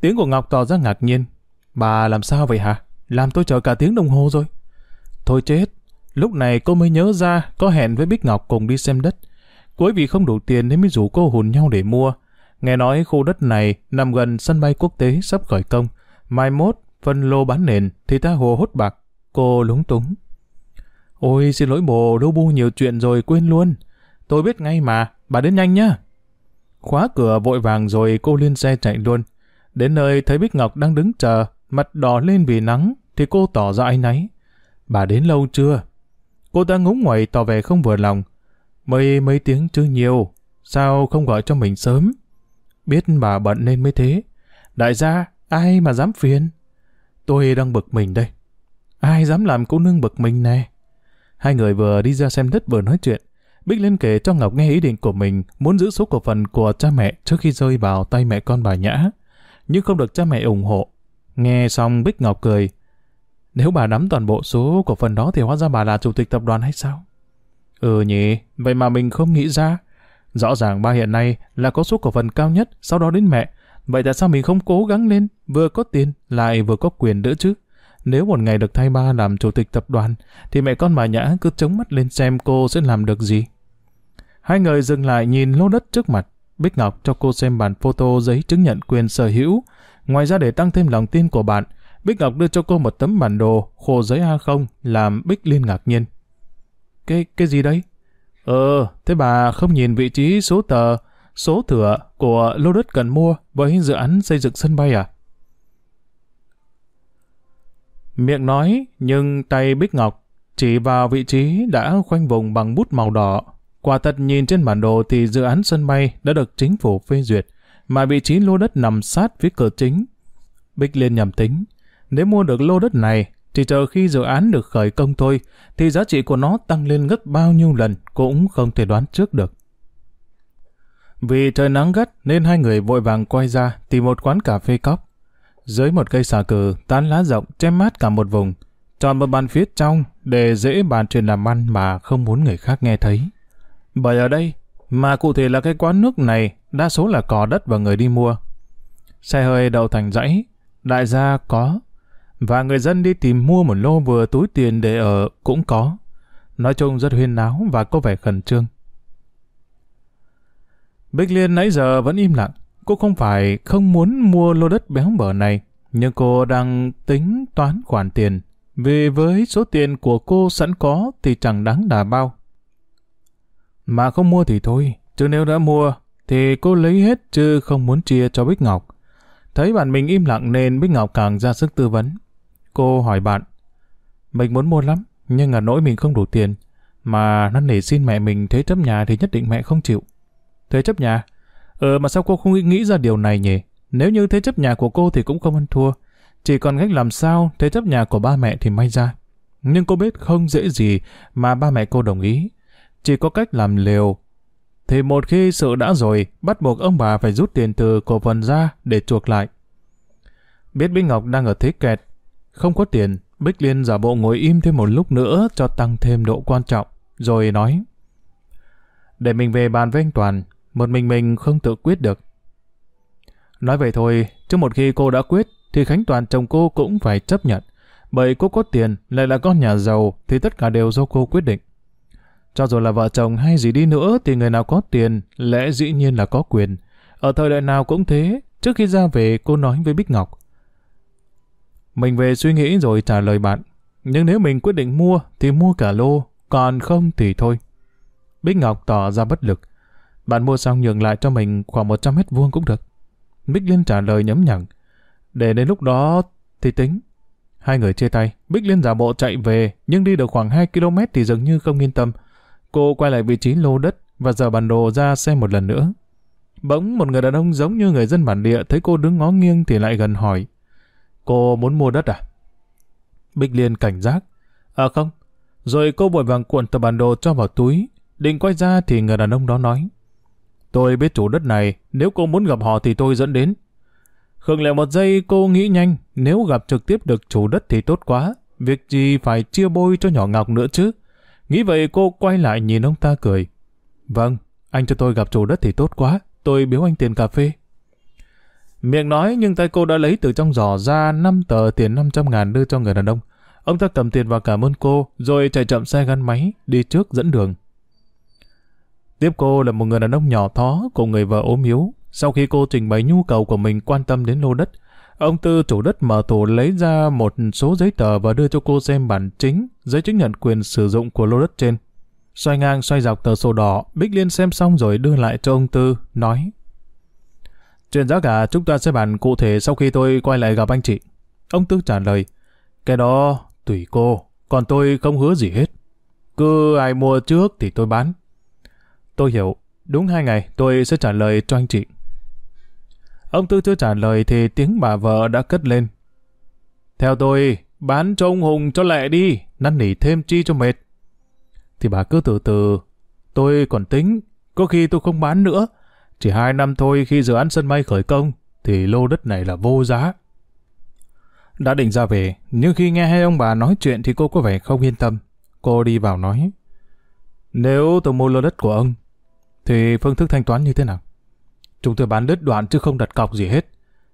Tiếng của Ngọc tỏ ra ngạc nhiên. Bà làm sao vậy hả? Làm tôi chờ cả tiếng đồng hồ rồi. Thôi chết. Lúc này cô mới nhớ ra có hẹn với Bích Ngọc cùng đi xem đất. Cuối vì không đủ tiền nên mới rủ cô hùn nhau để mua. Nghe nói khu đất này nằm gần sân bay quốc tế sắp khởi công. Mai mốt, phân lô bán nền thì ta hồ hốt bạc. Cô lúng túng. Ôi xin lỗi bồ, đô bu nhiều chuyện rồi quên luôn. Tôi biết ngay mà, bà đến nhanh nhá. Khóa cửa vội vàng rồi cô lên xe chạy luôn. Đến nơi thấy Bích Ngọc đang đứng chờ, mặt đỏ lên vì nắng, thì cô tỏ ra áy náy. Bà đến lâu chưa? Cô ta ngúng ngoẩy tỏ vẻ không vừa lòng. Mấy mấy tiếng chưa nhiều, sao không gọi cho mình sớm? Biết bà bận nên mới thế. Đại gia, ai mà dám phiền? Tôi đang bực mình đây. Ai dám làm cô nương bực mình nè? Hai người vừa đi ra xem đất vừa nói chuyện. Bích Liên kể cho Ngọc nghe ý định của mình muốn giữ số cổ phần của cha mẹ trước khi rơi vào tay mẹ con bà Nhã, nhưng không được cha mẹ ủng hộ. Nghe xong Bích Ngọc cười. Nếu bà nắm toàn bộ số cổ phần đó thì hóa ra bà là chủ tịch tập đoàn hay sao? Ừ nhỉ, vậy mà mình không nghĩ ra. Rõ ràng ba hiện nay là có số cổ phần cao nhất, sau đó đến mẹ. Vậy tại sao mình không cố gắng lên, vừa có tiền, lại vừa có quyền nữa chứ? Nếu một ngày được thay ba làm chủ tịch tập đoàn, thì mẹ con bà Nhã cứ chống mắt lên xem cô sẽ làm được gì. Hai người dừng lại nhìn lô đất trước mặt. Bích Ngọc cho cô xem bản photo giấy chứng nhận quyền sở hữu. Ngoài ra để tăng thêm lòng tin của bạn, Bích Ngọc đưa cho cô một tấm bản đồ khổ giấy A0 làm Bích Liên ngạc nhiên. Cái, cái gì đấy? Ờ, thế bà không nhìn vị trí số tờ, số thửa của lô đất cần mua với dự án xây dựng sân bay à? Miệng nói, nhưng tay Bích Ngọc chỉ vào vị trí đã khoanh vùng bằng bút màu đỏ. Quả thật nhìn trên bản đồ thì dự án sân bay đã được chính phủ phê duyệt, mà vị trí lô đất nằm sát phía cửa chính. Bích Liên nhầm tính, nếu mua được lô đất này, chỉ chờ khi dự án được khởi công thôi, thì giá trị của nó tăng lên gấp bao nhiêu lần cũng không thể đoán trước được. Vì trời nắng gắt nên hai người vội vàng quay ra tìm một quán cà phê cóc. Dưới một cây xà cừ, tán lá rộng, che mát cả một vùng. Chọn một bàn phía trong để dễ bàn chuyện làm ăn mà không muốn người khác nghe thấy. Bởi ở đây, mà cụ thể là cái quán nước này, đa số là cò đất và người đi mua. Xe hơi đậu thành dãy, đại gia có. Và người dân đi tìm mua một lô vừa túi tiền để ở cũng có. Nói chung rất huyên náo và có vẻ khẩn trương. Bích Liên nãy giờ vẫn im lặng. Cô không phải không muốn mua lô đất béo bở này, nhưng cô đang tính toán khoản tiền. Vì với số tiền của cô sẵn có thì chẳng đáng đà bao. Mà không mua thì thôi, chứ nếu đã mua thì cô lấy hết chứ không muốn chia cho Bích Ngọc. Thấy bạn mình im lặng nên Bích Ngọc càng ra sức tư vấn. Cô hỏi bạn, mình muốn mua lắm, nhưng ở nỗi mình không đủ tiền. Mà năn nỉ xin mẹ mình thế chấp nhà thì nhất định mẹ không chịu. Thế chấp nhà? Ờ mà sao cô không nghĩ ra điều này nhỉ? Nếu như thế chấp nhà của cô thì cũng không ăn thua. Chỉ còn cách làm sao thế chấp nhà của ba mẹ thì may ra. Nhưng cô biết không dễ gì mà ba mẹ cô đồng ý. Chỉ có cách làm liều. Thì một khi sự đã rồi, bắt buộc ông bà phải rút tiền từ cổ phần ra để chuộc lại. Biết Bích Ngọc đang ở thế kẹt, không có tiền, Bích Liên giả bộ ngồi im thêm một lúc nữa cho tăng thêm độ quan trọng, rồi nói. Để mình về bàn với anh Toàn, một mình mình không tự quyết được. Nói vậy thôi, chứ một khi cô đã quyết, thì Khánh Toàn chồng cô cũng phải chấp nhận. Bởi cô có tiền, lại là con nhà giàu, thì tất cả đều do cô quyết định. Cho dù là vợ chồng hay gì đi nữa, thì người nào có tiền, lẽ dĩ nhiên là có quyền. Ở thời đại nào cũng thế, trước khi ra về cô nói với Bích Ngọc. Mình về suy nghĩ rồi trả lời bạn. Nhưng nếu mình quyết định mua, thì mua cả lô, còn không thì thôi. Bích Ngọc tỏ ra bất lực. Bạn mua xong nhường lại cho mình khoảng 100 mét vuông cũng được. Bích Liên trả lời nhấm nhẳng. Để đến lúc đó thì tính. Hai người chia tay, Bích Liên giả bộ chạy về, nhưng đi được khoảng 2 km thì dường như không yên tâm. Cô quay lại vị trí lô đất và giờ bản đồ ra xem một lần nữa. Bỗng một người đàn ông giống như người dân bản địa thấy cô đứng ngó nghiêng thì lại gần hỏi. Cô muốn mua đất à? Bích Liên cảnh giác. À không. Rồi cô vội vàng cuộn tờ bản đồ cho vào túi. Định quay ra thì người đàn ông đó nói. Tôi biết chủ đất này, nếu cô muốn gặp họ thì tôi dẫn đến. Khương lệ một giây cô nghĩ nhanh, nếu gặp trực tiếp được chủ đất thì tốt quá, việc gì phải chia bôi cho nhỏ Ngọc nữa chứ. Nghĩ vậy cô quay lại nhìn ông ta cười. Vâng, anh cho tôi gặp chủ đất thì tốt quá, tôi biếu anh tiền cà phê. Miệng nói nhưng tay cô đã lấy từ trong giỏ ra 5 tờ tiền 500 ngàn đưa cho người đàn ông. Ông ta cầm tiền và cảm ơn cô, rồi chạy chậm xe gắn máy, đi trước dẫn đường. Tiếp cô là một người đàn ông nhỏ thó cùng người vợ ốm yếu. Sau khi cô trình bày nhu cầu của mình quan tâm đến lô đất, ông Tư chủ đất mở tủ lấy ra một số giấy tờ và đưa cho cô xem bản chính, giấy chứng nhận quyền sử dụng của lô đất trên. Xoay ngang xoay dọc tờ sổ đỏ, Bích Liên xem xong rồi đưa lại cho ông Tư, nói Chuyện giá cả chúng ta sẽ bàn cụ thể sau khi tôi quay lại gặp anh chị. Ông Tư trả lời, cái đó tùy cô, còn tôi không hứa gì hết. Cứ ai mua trước thì tôi bán. Tôi hiểu, đúng hai ngày tôi sẽ trả lời cho anh chị. Ông Tư chưa trả lời thì tiếng bà vợ đã cất lên. Theo tôi, bán cho ông Hùng cho lẹ đi, năn nỉ thêm chi cho mệt. Thì bà cứ từ từ, tôi còn tính, có khi tôi không bán nữa. Chỉ hai năm thôi khi dự án sân bay khởi công, thì lô đất này là vô giá. Đã định ra về, nhưng khi nghe hai ông bà nói chuyện thì cô có vẻ không yên tâm. Cô đi vào nói, nếu tôi mua lô đất của ông, thì phương thức thanh toán như thế nào? Chúng tôi bán đất đoạn chứ không đặt cọc gì hết.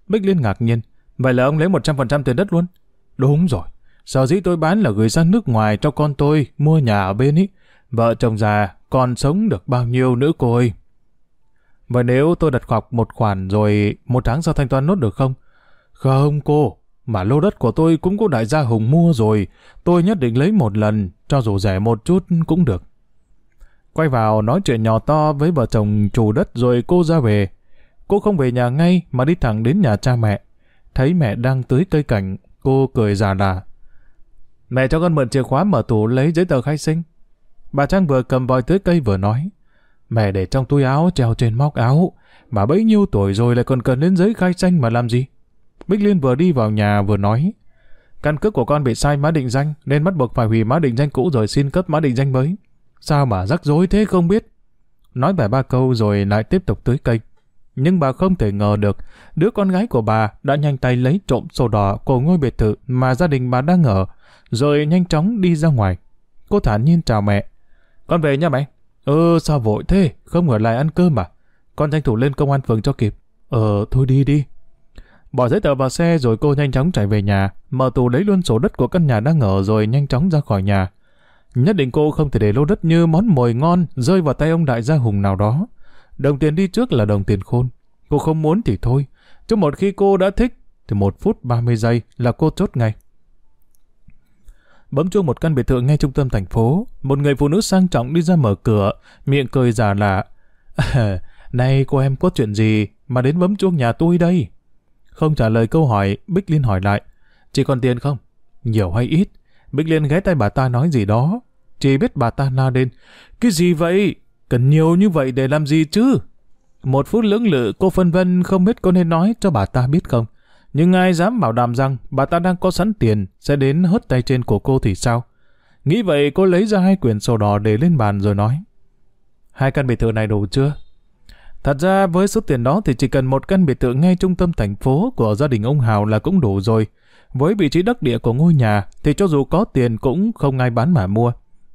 Bích Liên ngạc nhiên. Vậy là ông lấy 100% tiền đất luôn? Đúng rồi. Sở dĩ tôi bán là gửi sang nước ngoài cho con tôi mua nhà ở bên ý. Vợ chồng già còn sống được bao nhiêu nữa cô ơi? Vậy nếu tôi đặt cọc một khoản rồi một tháng sau thanh toán nốt được không? Không cô, mà lô đất của tôi cũng có đại gia Hùng mua rồi. Tôi nhất định lấy một lần, cho dù rẻ một chút cũng được. Quay vào nói chuyện nhỏ to với vợ chồng chủ đất rồi cô ra về. Cô không về nhà ngay mà đi thẳng đến nhà cha mẹ. Thấy mẹ đang tưới cây cảnh, cô cười già là. Mẹ cho con mượn chìa khóa mở tủ lấy giấy tờ khai sinh. Bà Trang vừa cầm vòi tưới cây vừa nói. Mẹ để trong túi áo treo trên móc áo. Mà bấy nhiêu tuổi rồi lại còn cần đến giấy khai sinh mà làm gì? Bích Liên vừa đi vào nhà vừa nói. Căn cước của con bị sai mã định danh nên bắt buộc phải hủy mã định danh cũ rồi xin cấp mã định danh mới. Sao mà rắc rối thế không biết? Nói vài ba câu rồi lại tiếp tục tưới cây. Nhưng bà không thể ngờ được, đứa con gái của bà đã nhanh tay lấy trộm sổ đỏ của ngôi biệt thự mà gia đình bà đang ở, rồi nhanh chóng đi ra ngoài. Cô thản nhiên chào mẹ. Con về nha mẹ. Ừ, sao vội thế? Không ở lại ăn cơm mà. Con tranh thủ lên công an phường cho kịp. Ờ, thôi đi đi. Bỏ giấy tờ vào xe rồi cô nhanh chóng chạy về nhà, mở tủ lấy luôn sổ đất của căn nhà đang ở rồi nhanh chóng ra khỏi nhà. Nhất định cô không thể để lô đất như món mồi ngon rơi vào tay ông đại gia hùng nào đó. Đồng tiền đi trước là đồng tiền khôn. Cô không muốn thì thôi. Chứ một khi cô đã thích, thì một phút 30 giây là cô chốt ngay. Bấm chuông một căn biệt thự ngay trung tâm thành phố. Một người phụ nữ sang trọng đi ra mở cửa, miệng cười giả lạ. À, này cô em có chuyện gì mà đến bấm chuông nhà tôi đây? Không trả lời câu hỏi, Bích Liên hỏi lại. chỉ còn tiền không? Nhiều hay ít? Bích Liên ghé tay bà ta nói gì đó. Chỉ biết bà ta la lên. Cái gì vậy? Cần nhiều như vậy để làm gì chứ? Một phút lưỡng lự, cô phân vân không biết có nên nói cho bà ta biết không. Nhưng ai dám bảo đảm rằng bà ta đang có sẵn tiền sẽ đến hớt tay trên của cô thì sao? Nghĩ vậy, cô lấy ra hai quyển sổ đỏ để lên bàn rồi nói. Hai căn biệt thự này đủ chưa? Thật ra với số tiền đó thì chỉ cần một căn biệt thự ngay trung tâm thành phố của gia đình ông Hào là cũng đủ rồi. Với vị trí đất địa của ngôi nhà thì cho dù có tiền cũng không ai bán mà mua.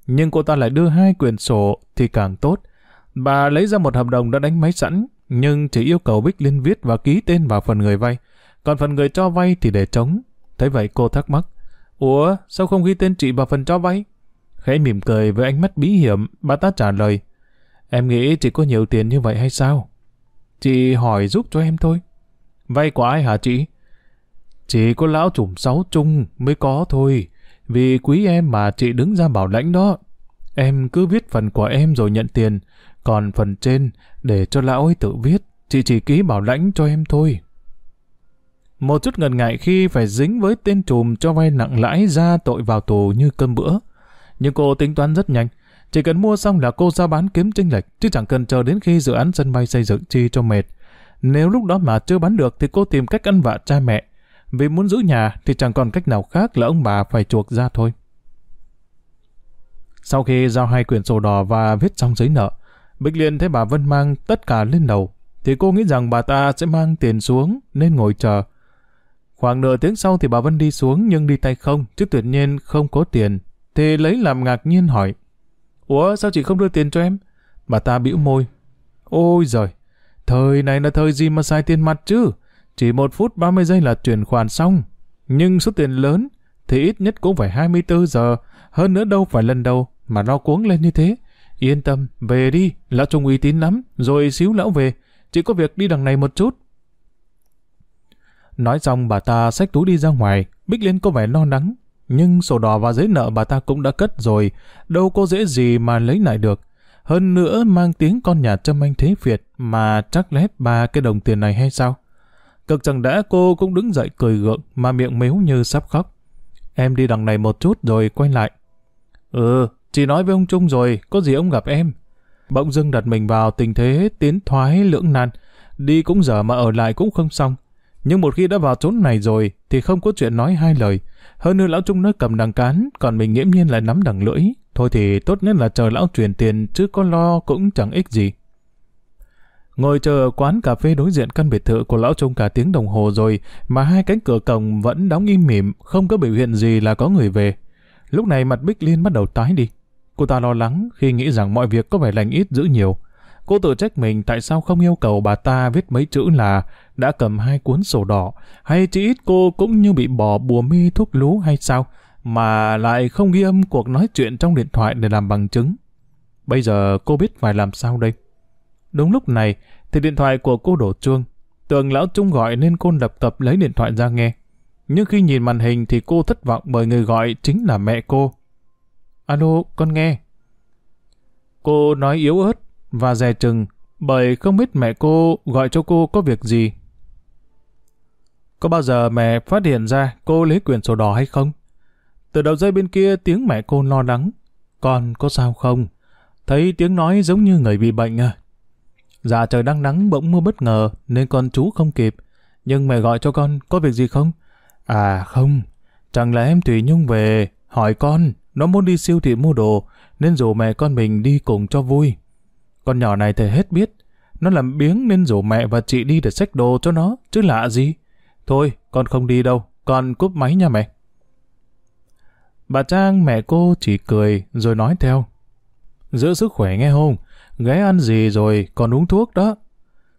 Nhưng cô ta lại đưa hai quyền sổ thì càng tốt. Bà lấy ra một hợp đồng đã đánh máy sẵn, nhưng chỉ yêu cầu Bích Liên viết và ký tên vào phần người vay. Còn phần người cho vay thì để trống. Thấy vậy cô thắc mắc. Ủa, sao không ghi tên chị vào phần cho vay? Khẽ mỉm cười với ánh mắt bí hiểm, bà ta trả lời. Em nghĩ chị có nhiều tiền như vậy hay sao? Chị hỏi giúp cho em thôi. Vay của ai hả chị? Chỉ có lão trùm sáu chung mới có thôi. Vì quý em mà chị đứng ra bảo lãnh đó. Em cứ viết phần của em rồi nhận tiền. Còn phần trên, để cho lão ấy tự viết. Chị chỉ ký bảo lãnh cho em thôi. Một chút ngần ngại khi phải dính với tên trùm cho vay nặng lãi ra tội vào tù như cơm bữa. Nhưng cô tính toán rất nhanh. Chỉ cần mua xong là cô ra bán kiếm chênh lệch, chứ chẳng cần chờ đến khi dự án sân bay xây dựng chi cho mệt. Nếu lúc đó mà chưa bán được thì cô tìm cách ăn vạ cha mẹ. Vì muốn giữ nhà thì chẳng còn cách nào khác là ông bà phải chuộc ra thôi. Sau khi giao hai quyển sổ đỏ và viết xong giấy nợ, Bích Liên thấy bà Vân mang tất cả lên đầu, thì cô nghĩ rằng bà ta sẽ mang tiền xuống nên ngồi chờ. Khoảng nửa tiếng sau thì bà Vân đi xuống nhưng đi tay không, chứ tuyệt nhiên không có tiền. Thì lấy làm ngạc nhiên hỏi, Ủa sao chị không đưa tiền cho em? Bà ta bĩu môi. Ôi giời, thời này là thời gì mà xài tiền mặt chứ? Chỉ một phút 30 giây là chuyển khoản xong. Nhưng số tiền lớn thì ít nhất cũng phải 24 giờ, hơn nữa đâu phải lần đầu mà lo cuống lên như thế. Yên tâm, về đi, lão trung uy tín lắm, rồi xíu lão về, chỉ có việc đi đằng này một chút. Nói xong bà ta xách túi đi ra ngoài, Bích Liên có vẻ lo lắng, nhưng sổ đỏ và giấy nợ bà ta cũng đã cất rồi, đâu có dễ gì mà lấy lại được. Hơn nữa mang tiếng con nhà trâm anh thế Việt mà chắc lép ba cái đồng tiền này hay sao? Cực chẳng đã cô cũng đứng dậy cười gượng mà miệng mếu như sắp khóc. Em đi đằng này một chút rồi quay lại. Ừ, chị nói với ông Trung rồi, có gì ông gặp em. Bỗng dưng đặt mình vào tình thế tiến thoái lưỡng nan. Đi cũng dở mà ở lại cũng không xong. Nhưng một khi đã vào chốn này rồi thì không có chuyện nói hai lời. Hơn nữa lão Trung nó cầm đằng cán, còn mình nghiễm nhiên lại nắm đằng lưỡi. Thôi thì tốt nhất là chờ lão truyền tiền chứ có lo cũng chẳng ích gì. Ngồi chờ quán cà phê đối diện căn biệt thự của lão Trung cả tiếng đồng hồ rồi mà hai cánh cửa cổng vẫn đóng im mỉm, không có biểu hiện gì là có người về. Lúc này mặt Bích Liên bắt đầu tái đi. Cô ta lo lắng khi nghĩ rằng mọi việc có vẻ lành ít dữ nhiều. Cô tự trách mình tại sao không yêu cầu bà ta viết mấy chữ là đã cầm hai cuốn sổ đỏ, hay chỉ ít cô cũng như bị bỏ bùa mê thuốc lú hay sao, mà lại không ghi âm cuộc nói chuyện trong điện thoại để làm bằng chứng. Bây giờ cô biết phải làm sao đây? Đúng lúc này, thì điện thoại của cô đổ chuông. Tưởng lão Trung gọi nên cô lập tập lấy điện thoại ra nghe. Nhưng khi nhìn màn hình thì cô thất vọng bởi người gọi chính là mẹ cô. Alo, con nghe. Cô nói yếu ớt và dè chừng bởi không biết mẹ cô gọi cho cô có việc gì. Có bao giờ mẹ phát hiện ra cô lấy quyền sổ đỏ hay không? Từ đầu dây bên kia tiếng mẹ cô lo lắng. Con có sao không? Thấy tiếng nói giống như người bị bệnh à? Dạ trời đang nắng bỗng mưa bất ngờ nên con chú không kịp. Nhưng mẹ gọi cho con có việc gì không? À không, chẳng lẽ em Thủy Nhung về hỏi con nó muốn đi siêu thị mua đồ nên rủ mẹ con mình đi cùng cho vui. Con nhỏ này thầy hết biết. Nó làm biếng nên rủ mẹ và chị đi để xách đồ cho nó, chứ lạ gì. Thôi, con không đi đâu, con cúp máy nha mẹ. Bà Trang mẹ cô chỉ cười rồi nói theo. Giữ sức khỏe nghe không? Ghé ăn gì rồi còn uống thuốc đó.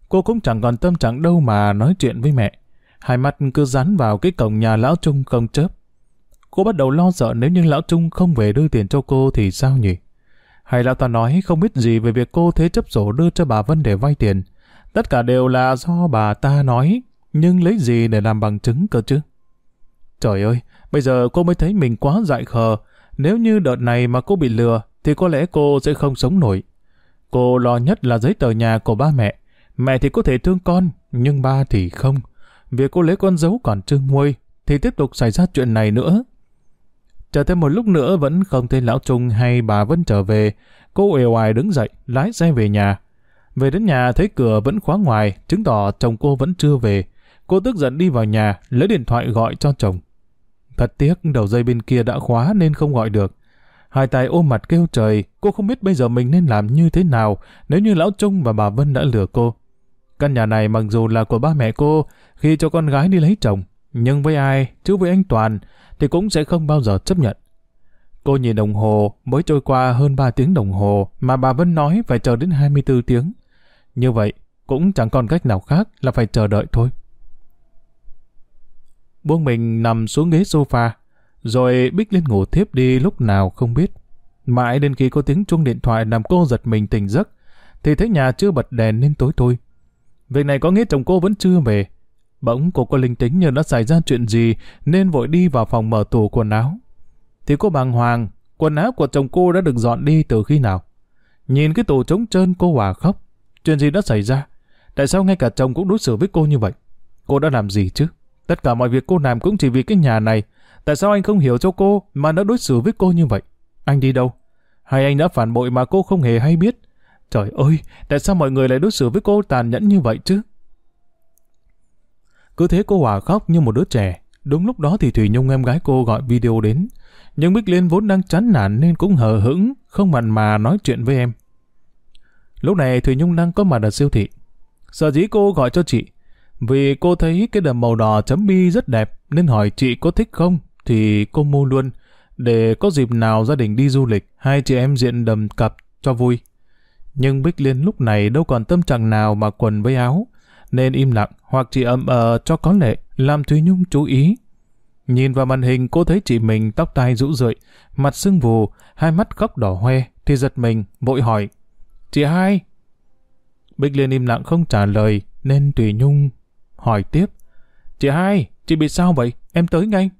Cô cũng chẳng còn tâm trạng đâu mà nói chuyện với mẹ. Hai mắt cứ dán vào cái cổng nhà lão Trung không chớp. Cô bắt đầu lo sợ nếu như lão Trung không về đưa tiền cho cô thì sao nhỉ? Hay lão ta nói không biết gì về việc cô thế chấp sổ đưa cho bà Vân để vay tiền. Tất cả đều là do bà ta nói, nhưng lấy gì để làm bằng chứng cơ chứ? Trời ơi, bây giờ cô mới thấy mình quá dại khờ. Nếu như đợt này mà cô bị lừa, thì có lẽ cô sẽ không sống nổi. Cô lo nhất là giấy tờ nhà của ba mẹ. Mẹ thì có thể thương con, nhưng ba thì không. Việc cô lấy con dấu còn chưa nguôi, thì tiếp tục xảy ra chuyện này nữa. Chờ thêm một lúc nữa vẫn không thấy Lão Trung hay bà Vân trở về. Cô uể oải đứng dậy, lái xe về nhà. Về đến nhà thấy cửa vẫn khóa ngoài, chứng tỏ chồng cô vẫn chưa về. Cô tức giận đi vào nhà, lấy điện thoại gọi cho chồng. Thật tiếc đầu dây bên kia đã khóa nên không gọi được. Hai tay ôm mặt kêu trời, cô không biết bây giờ mình nên làm như thế nào nếu như Lão Trung và bà Vân đã lừa cô. Căn nhà này mặc dù là của ba mẹ cô khi cho con gái đi lấy chồng, nhưng với ai, chứ với anh Toàn, thì cũng sẽ không bao giờ chấp nhận. Cô nhìn đồng hồ, mới trôi qua hơn 3 tiếng đồng hồ mà bà Vân nói phải chờ đến 24 tiếng. Như vậy, cũng chẳng còn cách nào khác là phải chờ đợi thôi. Buông mình nằm xuống ghế sofa, rồi Bích lên ngủ thiếp đi lúc nào không biết. Mãi đến khi có tiếng chuông điện thoại làm cô giật mình tỉnh giấc, thì thấy nhà chưa bật đèn nên tối thôi. Việc này có nghĩa chồng cô vẫn chưa về. Bỗng cô có linh tính như đã xảy ra chuyện gì nên vội đi vào phòng mở tủ quần áo. Thì cô bàng hoàng, quần áo của chồng cô đã được dọn đi từ khi nào. Nhìn cái tủ trống trơn cô hòa khóc. Chuyện gì đã xảy ra? Tại sao ngay cả chồng cũng đối xử với cô như vậy? Cô đã làm gì chứ? Tất cả mọi việc cô làm cũng chỉ vì cái nhà này. Tại sao anh không hiểu cho cô mà đã đối xử với cô như vậy? Anh đi đâu? Hay anh đã phản bội mà cô không hề hay biết? Trời ơi, tại sao mọi người lại đối xử với cô tàn nhẫn như vậy chứ? Cứ thế cô Hòa khóc như một đứa trẻ. Đúng lúc đó thì Thủy Nhung em gái cô gọi video đến. Nhưng Bích Liên vốn đang chán nản nên cũng hờ hững, không mặn mà nói chuyện với em. Lúc này Thủy Nhung đang có mặt ở siêu thị. Sợ dĩ cô gọi cho chị, vì cô thấy cái đầm màu đỏ chấm bi rất đẹp nên hỏi chị có thích không thì cô mua luôn để có dịp nào gia đình đi du lịch hai chị em diện đầm cặp cho vui. Nhưng Bích Liên lúc này đâu còn tâm trạng nào mà quần với áo nên im lặng hoặc chỉ ậm ờ cho có lệ làm Thúy Nhung chú ý. Nhìn vào màn hình cô thấy chị mình tóc tai rũ rượi, mặt sưng vù, hai mắt khóc đỏ hoe thì giật mình, vội hỏi. Chị hai? Bích Liên im lặng không trả lời nên Thùy Nhung hỏi tiếp. Chị hai, chị bị sao vậy? Em tới ngay.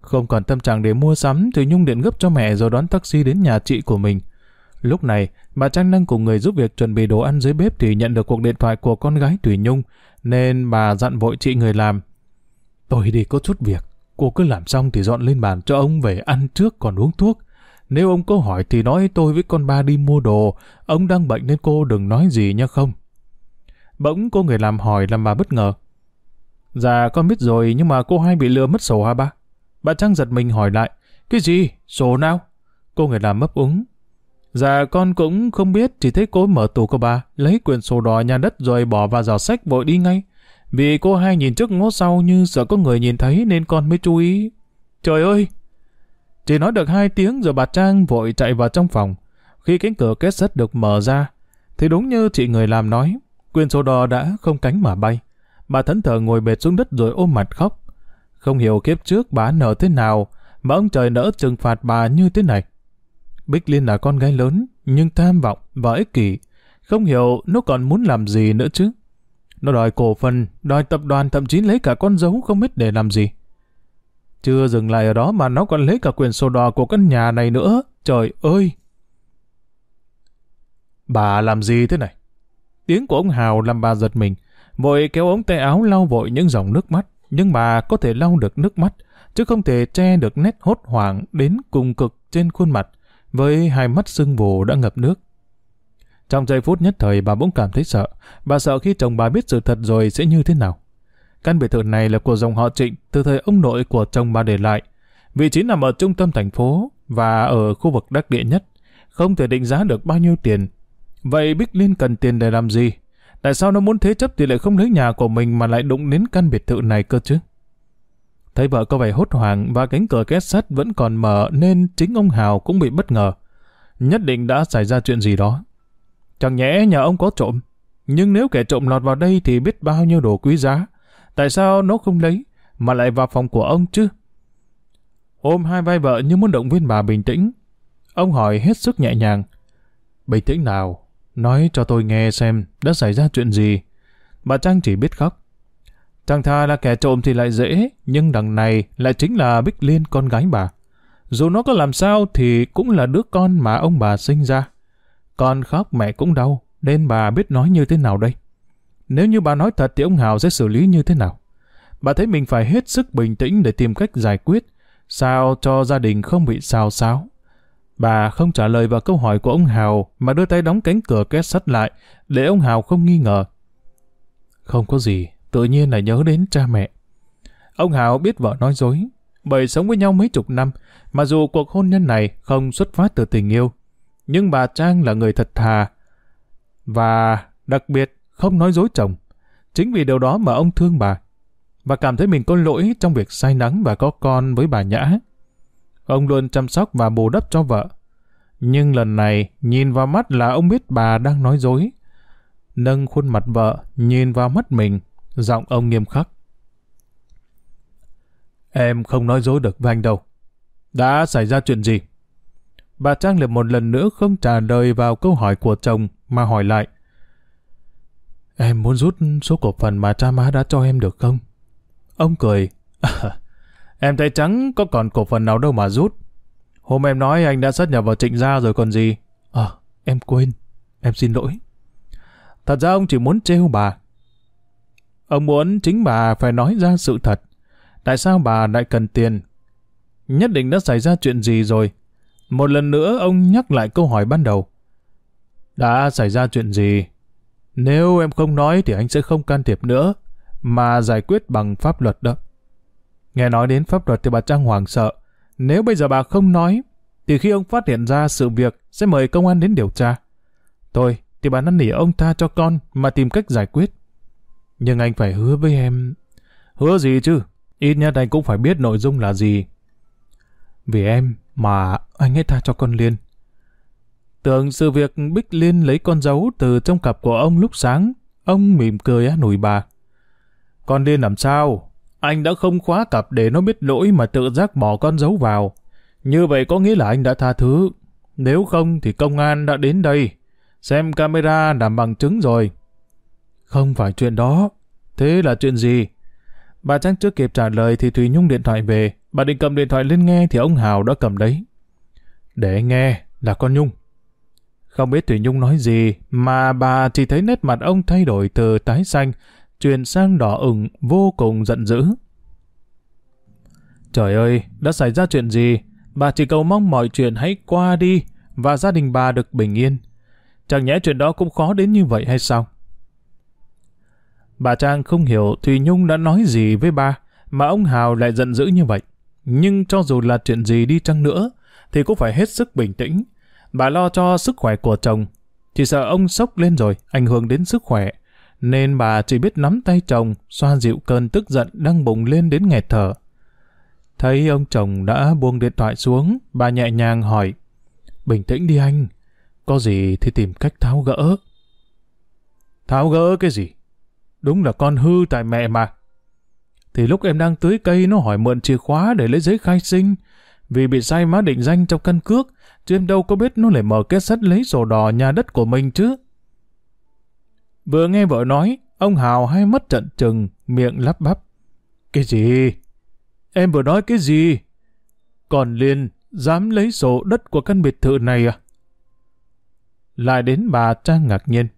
Không còn tâm trạng để mua sắm thì Nhung điện gấp cho mẹ rồi đón taxi đến nhà chị của mình. Lúc này, bà Trang đang cùng người giúp việc chuẩn bị đồ ăn dưới bếp thì nhận được cuộc điện thoại của con gái Thủy Nhung, nên bà dặn vội chị người làm. Tôi đi có chút việc, cô cứ làm xong thì dọn lên bàn cho ông về ăn trước còn uống thuốc. Nếu ông có hỏi thì nói tôi với con ba đi mua đồ, ông đang bệnh nên cô đừng nói gì nha không. Bỗng cô người làm hỏi làm bà bất ngờ. Dạ con biết rồi nhưng mà cô hai bị lừa mất sổ hả ba? Bà Trang giật mình hỏi lại. Cái gì? Sổ nào? Cô người làm mấp úng. Dạ con cũng không biết, chỉ thấy cô mở tủ của bà, lấy quyển sổ đỏ nhà đất rồi bỏ vào giỏ sách vội đi ngay. Vì cô hai nhìn trước ngó sau như sợ có người nhìn thấy nên con mới chú ý. Trời ơi! Chỉ nói được hai tiếng rồi bà Trang vội chạy vào trong phòng. Khi cánh cửa kết sắt được mở ra, thì đúng như chị người làm nói, quyển sổ đỏ đã không cánh mà bay. Bà thẫn thờ ngồi bệt xuống đất rồi ôm mặt khóc. Không hiểu kiếp trước bà nợ thế nào mà ông trời nỡ trừng phạt bà như thế này. Bích Liên là con gái lớn, nhưng tham vọng và ích kỷ. Không hiểu nó còn muốn làm gì nữa chứ. Nó đòi cổ phần, đòi tập đoàn thậm chí lấy cả con dấu không biết để làm gì. Chưa dừng lại ở đó mà nó còn lấy cả quyền sổ đỏ của căn nhà này nữa. Trời ơi! Bà làm gì thế này? Tiếng của ông Hào làm bà giật mình. Vội kéo ống tay áo lau vội những dòng nước mắt. Nhưng bà có thể lau được nước mắt, chứ không thể che được nét hốt hoảng đến cùng cực trên khuôn mặt với hai mắt sưng vù đã ngập nước. Trong giây phút nhất thời bà bỗng cảm thấy sợ. Bà sợ khi chồng bà biết sự thật rồi sẽ như thế nào. Căn biệt thự này là của dòng họ Trịnh từ thời ông nội của chồng bà để lại. Vị trí nằm ở trung tâm thành phố và ở khu vực đắc địa nhất. Không thể định giá được bao nhiêu tiền. Vậy Bích Liên cần tiền để làm gì? Tại sao nó muốn thế chấp thì lại không lấy nhà của mình mà lại đụng đến căn biệt thự này cơ chứ? Thấy vợ có vẻ hốt hoảng và cánh cửa két sắt vẫn còn mở nên chính ông Hào cũng bị bất ngờ. Nhất định đã xảy ra chuyện gì đó. Chẳng nhẽ nhà ông có trộm. Nhưng nếu kẻ trộm lọt vào đây thì biết bao nhiêu đồ quý giá. Tại sao nó không lấy mà lại vào phòng của ông chứ? Ôm hai vai vợ như muốn động viên bà bình tĩnh. Ông hỏi hết sức nhẹ nhàng. Bình tĩnh nào, nói cho tôi nghe xem đã xảy ra chuyện gì. Bà Trang chỉ biết khóc. Chẳng thà là kẻ trộm thì lại dễ, nhưng đằng này lại chính là Bích Liên con gái bà. Dù nó có làm sao thì cũng là đứa con mà ông bà sinh ra. Con khóc mẹ cũng đau, nên bà biết nói như thế nào đây? Nếu như bà nói thật thì ông Hào sẽ xử lý như thế nào? Bà thấy mình phải hết sức bình tĩnh để tìm cách giải quyết, sao cho gia đình không bị xào xáo. Bà không trả lời vào câu hỏi của ông Hào mà đưa tay đóng cánh cửa két sắt lại để ông Hào không nghi ngờ. Không có gì, tự nhiên là nhớ đến cha mẹ. Ông Hào biết vợ nói dối, bởi sống với nhau mấy chục năm, mà dù cuộc hôn nhân này không xuất phát từ tình yêu, nhưng bà Trang là người thật thà, và đặc biệt không nói dối chồng. Chính vì điều đó mà ông thương bà, và cảm thấy mình có lỗi trong việc say nắng và có con với bà Nhã. Ông luôn chăm sóc và bù đắp cho vợ. Nhưng lần này, nhìn vào mắt là ông biết bà đang nói dối. Nâng khuôn mặt vợ, nhìn vào mắt mình, Giọng ông nghiêm khắc. Em không nói dối được với anh đâu. Đã xảy ra chuyện gì? Bà Trang lại một lần nữa không trả lời vào câu hỏi của chồng mà hỏi lại. Em muốn rút số cổ phần mà cha má đã cho em được không? Ông cười. em thấy trắng có còn cổ phần nào đâu mà rút. Hôm em nói anh đã sát nhập vào trịnh gia rồi còn gì. Ờ, em quên. Em xin lỗi. Thật ra ông chỉ muốn trêu bà. Ông muốn chính bà phải nói ra sự thật. Tại sao bà lại cần tiền? Nhất định đã xảy ra chuyện gì rồi? Một lần nữa ông nhắc lại câu hỏi ban đầu. Đã xảy ra chuyện gì? Nếu em không nói thì anh sẽ không can thiệp nữa, mà giải quyết bằng pháp luật đó. Nghe nói đến pháp luật thì bà Trang hoảng sợ. Nếu bây giờ bà không nói, thì khi ông phát hiện ra sự việc sẽ mời công an đến điều tra. Tôi thì bà năn nỉ ông tha cho con mà tìm cách giải quyết. Nhưng anh phải hứa với em. Hứa gì chứ? Ít nhất anh cũng phải biết nội dung là gì. Vì em mà anh hãy tha cho con Liên. Tưởng sự việc Bích Liên lấy con dấu từ trong cặp của ông lúc sáng, ông mỉm cười á nổi bà. Con Liên làm sao? Anh đã không khóa cặp để nó biết lỗi mà tự giác bỏ con dấu vào. Như vậy có nghĩa là anh đã tha thứ. Nếu không thì công an đã đến đây. Xem camera làm bằng chứng rồi. Không phải chuyện đó. Thế là chuyện gì? Bà Trang chưa kịp trả lời thì Thùy Nhung điện thoại về. Bà định cầm điện thoại lên nghe thì ông Hào đã cầm đấy. Để nghe, là con Nhung. Không biết Thùy Nhung nói gì mà bà chỉ thấy nét mặt ông thay đổi từ tái xanh chuyển sang đỏ ửng vô cùng giận dữ. Trời ơi, đã xảy ra chuyện gì? Bà chỉ cầu mong mọi chuyện hãy qua đi và gia đình bà được bình yên. Chẳng nhẽ chuyện đó cũng khó đến như vậy hay sao? Bà Trang không hiểu Thùy Nhung đã nói gì với bà mà ông Hào lại giận dữ như vậy. Nhưng cho dù là chuyện gì đi chăng nữa thì cũng phải hết sức bình tĩnh. Bà lo cho sức khỏe của chồng. Chỉ sợ ông sốc lên rồi, ảnh hưởng đến sức khỏe. Nên bà chỉ biết nắm tay chồng, xoa dịu cơn tức giận đang bùng lên đến nghẹt thở. Thấy ông chồng đã buông điện thoại xuống, bà nhẹ nhàng hỏi. Bình tĩnh đi anh, có gì thì tìm cách tháo gỡ. Tháo gỡ cái gì? Đúng là con hư tại mẹ mà. Thì lúc em đang tưới cây nó hỏi mượn chìa khóa để lấy giấy khai sinh. Vì bị sai má định danh trong căn cước, chứ em đâu có biết nó lại mở kết sắt lấy sổ đỏ nhà đất của mình chứ. Vừa nghe vợ nói, ông Hào hay mất trận trừng, miệng lắp bắp. Cái gì? Em vừa nói cái gì? Còn Liên dám lấy sổ đất của căn biệt thự này à? Lại đến bà Trang ngạc nhiên.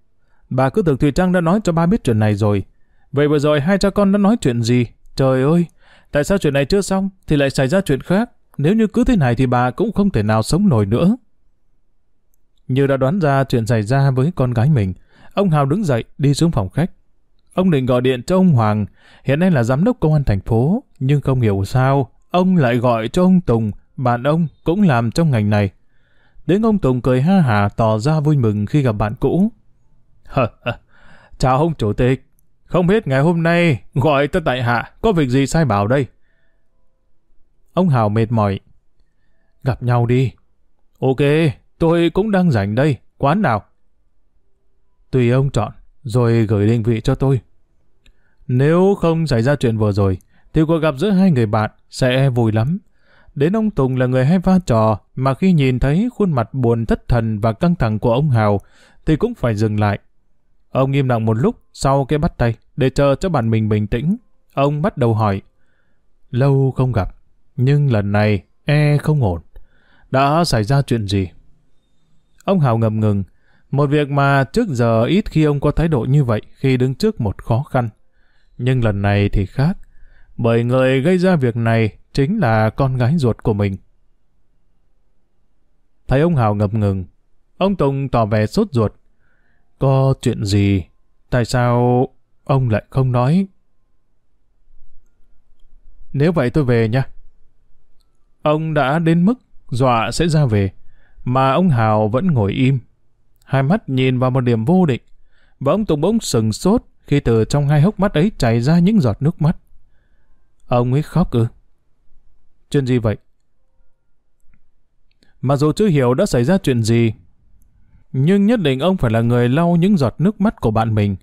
Bà cứ tưởng Thùy Trang đã nói cho ba biết chuyện này rồi. Vậy vừa rồi hai cha con đã nói chuyện gì? Trời ơi, tại sao chuyện này chưa xong thì lại xảy ra chuyện khác? Nếu như cứ thế này thì bà cũng không thể nào sống nổi nữa. Như đã đoán ra chuyện xảy ra với con gái mình, ông Hào đứng dậy đi xuống phòng khách. Ông định gọi điện cho ông Hoàng, hiện nay là giám đốc công an thành phố, nhưng không hiểu sao, ông lại gọi cho ông Tùng, bạn ông cũng làm trong ngành này. Đến ông Tùng cười ha hà tỏ ra vui mừng khi gặp bạn cũ. Chào ông chủ tịch, không biết ngày hôm nay gọi tôi tại hạ có việc gì sai bảo đây? Ông Hào mệt mỏi. Gặp nhau đi. Ok, tôi cũng đang rảnh đây, quán nào? Tùy ông chọn, rồi gửi định vị cho tôi. Nếu không xảy ra chuyện vừa rồi, thì cuộc gặp giữa hai người bạn sẽ vui lắm. Đến ông Tùng là người hay va trò, mà khi nhìn thấy khuôn mặt buồn thất thần và căng thẳng của ông Hào, thì cũng phải dừng lại. Ông im lặng một lúc sau cái bắt tay, để chờ cho bạn mình bình tĩnh. Ông bắt đầu hỏi, lâu không gặp, nhưng lần này e không ổn. Đã xảy ra chuyện gì? Ông Hào ngầm ngừng, một việc mà trước giờ ít khi ông có thái độ như vậy khi đứng trước một khó khăn. Nhưng lần này thì khác, bởi người gây ra việc này chính là con gái ruột của mình. Thấy ông Hào ngập ngừng, ông Tùng tỏ vẻ sốt ruột. Có chuyện gì? Tại sao ông lại không nói? Nếu vậy tôi về nha. Ông đã đến mức dọa sẽ ra về, mà ông Hào vẫn ngồi im. Hai mắt nhìn vào một điểm vô định, và ông Tùng bỗng sừng sốt khi từ trong hai hốc mắt ấy chảy ra những giọt nước mắt. Ông ấy khóc ư? Chuyện gì vậy? Mặc dù chưa hiểu đã xảy ra chuyện gì, nhưng nhất định ông phải là người lau những giọt nước mắt của bạn mình.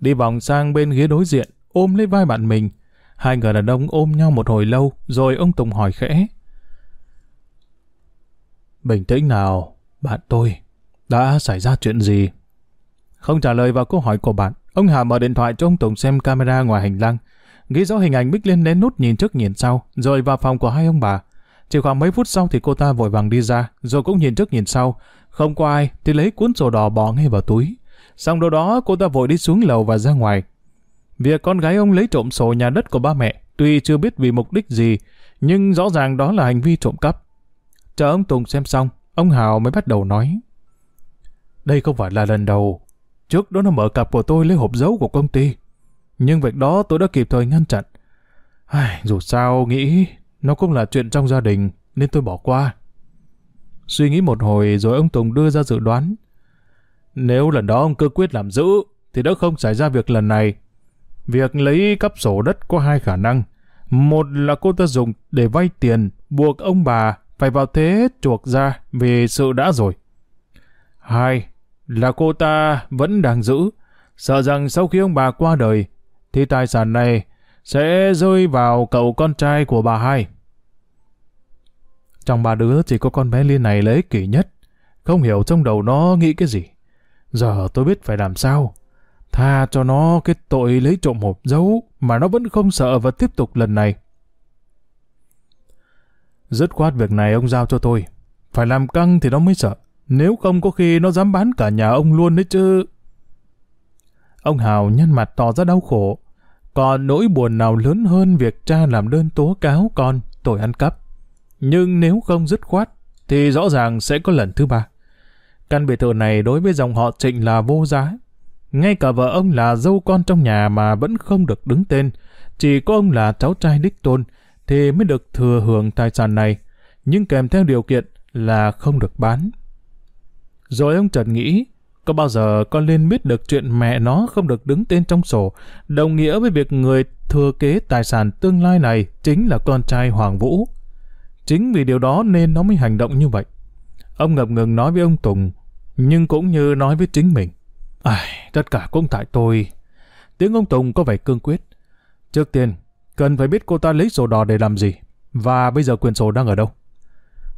Đi vòng sang bên ghế đối diện, ôm lấy vai bạn mình. Hai người đàn ông ôm nhau một hồi lâu, rồi ông Tùng hỏi khẽ. Bình tĩnh nào, bạn tôi. Đã xảy ra chuyện gì? Không trả lời vào câu hỏi của bạn, ông Hà mở điện thoại cho ông Tùng xem camera ngoài hành lang. Ghi rõ hình ảnh Bích Liên nén nút nhìn trước nhìn sau, rồi vào phòng của hai ông bà. Chỉ khoảng mấy phút sau thì cô ta vội vàng đi ra, rồi cũng nhìn trước nhìn sau. Không có ai thì lấy cuốn sổ đỏ bỏ ngay vào túi. Xong đâu đó cô ta vội đi xuống lầu và ra ngoài. Việc con gái ông lấy trộm sổ nhà đất của ba mẹ, tuy chưa biết vì mục đích gì, nhưng rõ ràng đó là hành vi trộm cắp. Chờ ông Tùng xem xong, ông Hào mới bắt đầu nói. Đây không phải là lần đầu. Trước đó nó mở cặp của tôi lấy hộp dấu của công ty. Nhưng việc đó tôi đã kịp thời ngăn chặn. Ai, dù sao nghĩ nó cũng là chuyện trong gia đình nên tôi bỏ qua. Suy nghĩ một hồi rồi ông Tùng đưa ra dự đoán. Nếu lần đó ông cơ quyết làm giữ thì đã không xảy ra việc lần này. Việc lấy cắp sổ đất có hai khả năng. Một là cô ta dùng để vay tiền buộc ông bà phải vào thế chuộc ra vì sự đã rồi. Hai là cô ta vẫn đang giữ, sợ rằng sau khi ông bà qua đời thì tài sản này sẽ rơi vào cậu con trai của bà hai. Trong ba đứa chỉ có con bé Liên này lấy kỷ nhất, không hiểu trong đầu nó nghĩ cái gì. Giờ tôi biết phải làm sao. Tha cho nó cái tội lấy trộm hộp dấu mà nó vẫn không sợ và tiếp tục lần này. Dứt khoát việc này ông giao cho tôi. Phải làm căng thì nó mới sợ. Nếu không có khi nó dám bán cả nhà ông luôn đấy chứ. Ông Hào nhăn mặt tỏ ra đau khổ. Còn nỗi buồn nào lớn hơn việc cha làm đơn tố cáo con tội ăn cắp. Nhưng nếu không dứt khoát, thì rõ ràng sẽ có lần thứ ba. Căn biệt thự này đối với dòng họ trịnh là vô giá. Ngay cả vợ ông là dâu con trong nhà mà vẫn không được đứng tên. Chỉ có ông là cháu trai đích tôn thì mới được thừa hưởng tài sản này. Nhưng kèm theo điều kiện là không được bán. Rồi ông Trần nghĩ, có bao giờ con lên biết được chuyện mẹ nó không được đứng tên trong sổ, đồng nghĩa với việc người thừa kế tài sản tương lai này chính là con trai Hoàng Vũ. Chính vì điều đó nên nó mới hành động như vậy. Ông ngập ngừng nói với ông Tùng, nhưng cũng như nói với chính mình. Ai, tất cả cũng tại tôi. Tiếng ông Tùng có vẻ cương quyết. Trước tiên, cần phải biết cô ta lấy sổ đỏ để làm gì, và bây giờ quyền sổ đang ở đâu.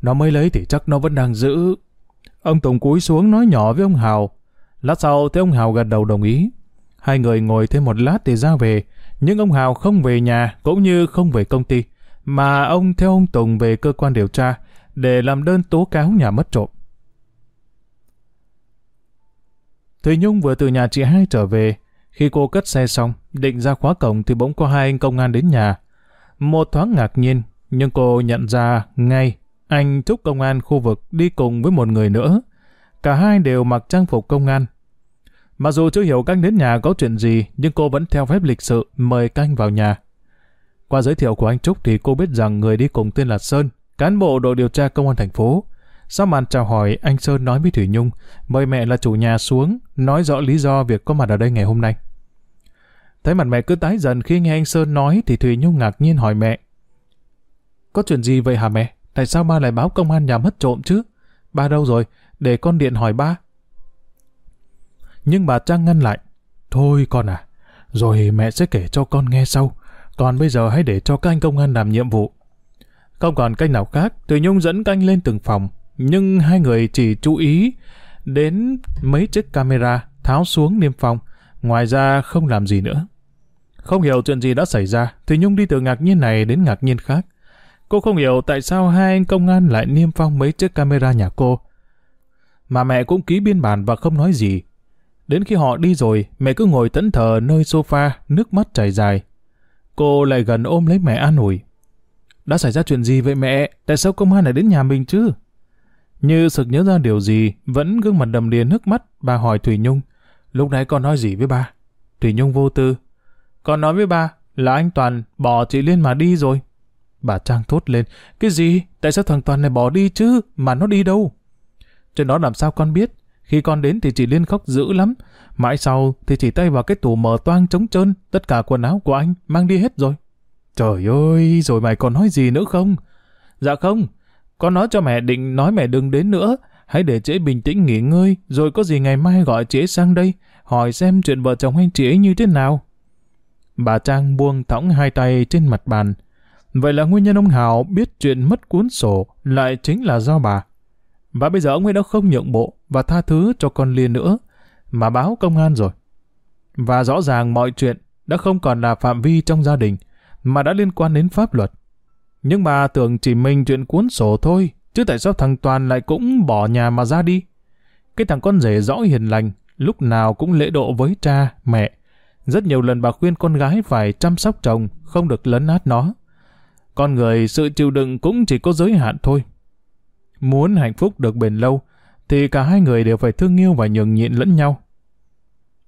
Nó mới lấy thì chắc nó vẫn đang giữ. Ông Tùng cúi xuống nói nhỏ với ông Hào. Lát sau thấy ông Hào gật đầu đồng ý. Hai người ngồi thêm một lát thì ra về, nhưng ông Hào không về nhà cũng như không về công ty mà ông theo ông Tùng về cơ quan điều tra để làm đơn tố cáo nhà mất trộm. Thùy Nhung vừa từ nhà chị hai trở về, khi cô cất xe xong, định ra khóa cổng thì bỗng có hai anh công an đến nhà. Một thoáng ngạc nhiên, nhưng cô nhận ra ngay anh thúc công an khu vực đi cùng với một người nữa. Cả hai đều mặc trang phục công an. Mặc dù chưa hiểu canh đến nhà có chuyện gì, nhưng cô vẫn theo phép lịch sự mời canh vào nhà. Qua giới thiệu của anh Trúc thì cô biết rằng người đi cùng tên là Sơn, cán bộ đội điều tra công an thành phố. Sau màn chào hỏi, anh Sơn nói với Thủy Nhung, mời mẹ là chủ nhà xuống, nói rõ lý do việc có mặt ở đây ngày hôm nay. Thấy mặt mẹ cứ tái dần khi nghe anh Sơn nói thì Thủy Nhung ngạc nhiên hỏi mẹ. Có chuyện gì vậy hả mẹ? Tại sao ba lại báo công an nhà mất trộm chứ? Ba đâu rồi? Để con điện hỏi ba. Nhưng bà Trang ngăn lại. Thôi con à, rồi mẹ sẽ kể cho con nghe sau. Còn bây giờ hãy để cho các anh công an làm nhiệm vụ. Không còn cách nào khác, từ Nhung dẫn canh lên từng phòng, nhưng hai người chỉ chú ý đến mấy chiếc camera tháo xuống niêm phong, ngoài ra không làm gì nữa. Không hiểu chuyện gì đã xảy ra, từ Nhung đi từ ngạc nhiên này đến ngạc nhiên khác. Cô không hiểu tại sao hai anh công an lại niêm phong mấy chiếc camera nhà cô. Mà mẹ cũng ký biên bản và không nói gì. Đến khi họ đi rồi, mẹ cứ ngồi tẫn thờ nơi sofa, nước mắt chảy dài. Cô lại gần ôm lấy mẹ an ủi. Đã xảy ra chuyện gì vậy mẹ? Tại sao công an lại đến nhà mình chứ? Như sực nhớ ra điều gì, vẫn gương mặt đầm đìa nước mắt, bà hỏi Thủy Nhung. Lúc nãy con nói gì với ba? Thủy Nhung vô tư. Con nói với ba là anh Toàn bỏ chị Liên mà đi rồi. Bà Trang thốt lên. Cái gì? Tại sao thằng Toàn này bỏ đi chứ? Mà nó đi đâu? Chuyện đó làm sao con biết? Khi con đến thì chị Liên khóc dữ lắm. Mãi sau thì chỉ tay vào cái tủ mở toang trống trơn, tất cả quần áo của anh mang đi hết rồi. Trời ơi, rồi mày còn nói gì nữa không? Dạ không, con nói cho mẹ định nói mẹ đừng đến nữa. Hãy để chị bình tĩnh nghỉ ngơi, rồi có gì ngày mai gọi chị sang đây, hỏi xem chuyện vợ chồng anh chị ấy như thế nào. Bà Trang buông thõng hai tay trên mặt bàn. Vậy là nguyên nhân ông Hào biết chuyện mất cuốn sổ lại chính là do bà. Và bây giờ ông ấy đã không nhượng bộ và tha thứ cho con Liên nữa, mà báo công an rồi. Và rõ ràng mọi chuyện đã không còn là phạm vi trong gia đình, mà đã liên quan đến pháp luật. Nhưng bà tưởng chỉ mình chuyện cuốn sổ thôi, chứ tại sao thằng Toàn lại cũng bỏ nhà mà ra đi? Cái thằng con rể rõ hiền lành, lúc nào cũng lễ độ với cha, mẹ. Rất nhiều lần bà khuyên con gái phải chăm sóc chồng, không được lấn át nó. Con người sự chịu đựng cũng chỉ có giới hạn thôi. Muốn hạnh phúc được bền lâu, thì cả hai người đều phải thương yêu và nhường nhịn lẫn nhau.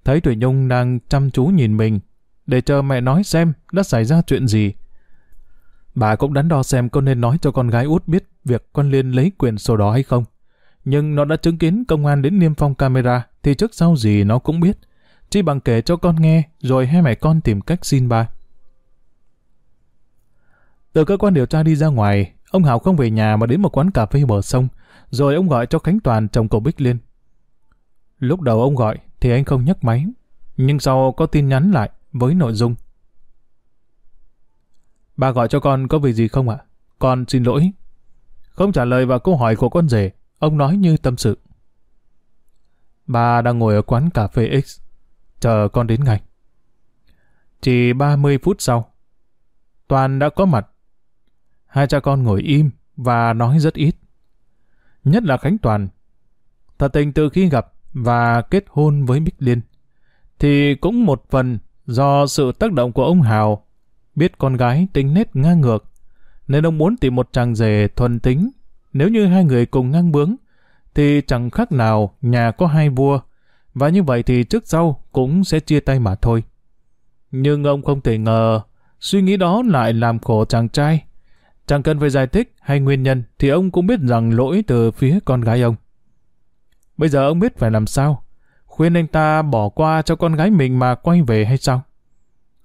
Thấy Thủy Nhung đang chăm chú nhìn mình, để chờ mẹ nói xem đã xảy ra chuyện gì. Bà cũng đắn đo xem có nên nói cho con gái út biết việc con Liên lấy quyền sổ đó hay không. Nhưng nó đã chứng kiến công an đến niêm phong camera thì trước sau gì nó cũng biết. Chỉ bằng kể cho con nghe rồi hai mẹ con tìm cách xin bà từ cơ quan điều tra đi ra ngoài, ông Hảo không về nhà mà đến một quán cà phê bờ sông, rồi ông gọi cho Khánh Toàn chồng cậu Bích Liên. Lúc đầu ông gọi thì anh không nhấc máy, nhưng sau có tin nhắn lại với nội dung. Bà gọi cho con có việc gì không ạ? Con xin lỗi. Không trả lời vào câu hỏi của con rể, ông nói như tâm sự. Bà đang ngồi ở quán cà phê X, chờ con đến ngay. Chỉ 30 phút sau, Toàn đã có mặt. Hai cha con ngồi im và nói rất ít. Nhất là Khánh Toàn. Thật tình từ khi gặp và kết hôn với Bích Liên, thì cũng một phần do sự tác động của ông Hào, biết con gái tính nết ngang ngược, nên ông muốn tìm một chàng rể thuần tính. Nếu như hai người cùng ngang bướng, thì chẳng khác nào nhà có hai vua, và như vậy thì trước sau cũng sẽ chia tay mà thôi. Nhưng ông không thể ngờ, suy nghĩ đó lại làm khổ chàng trai. Chẳng cần phải giải thích hay nguyên nhân thì ông cũng biết rằng lỗi từ phía con gái ông. Bây giờ ông biết phải làm sao? Khuyên anh ta bỏ qua cho con gái mình mà quay về hay sao?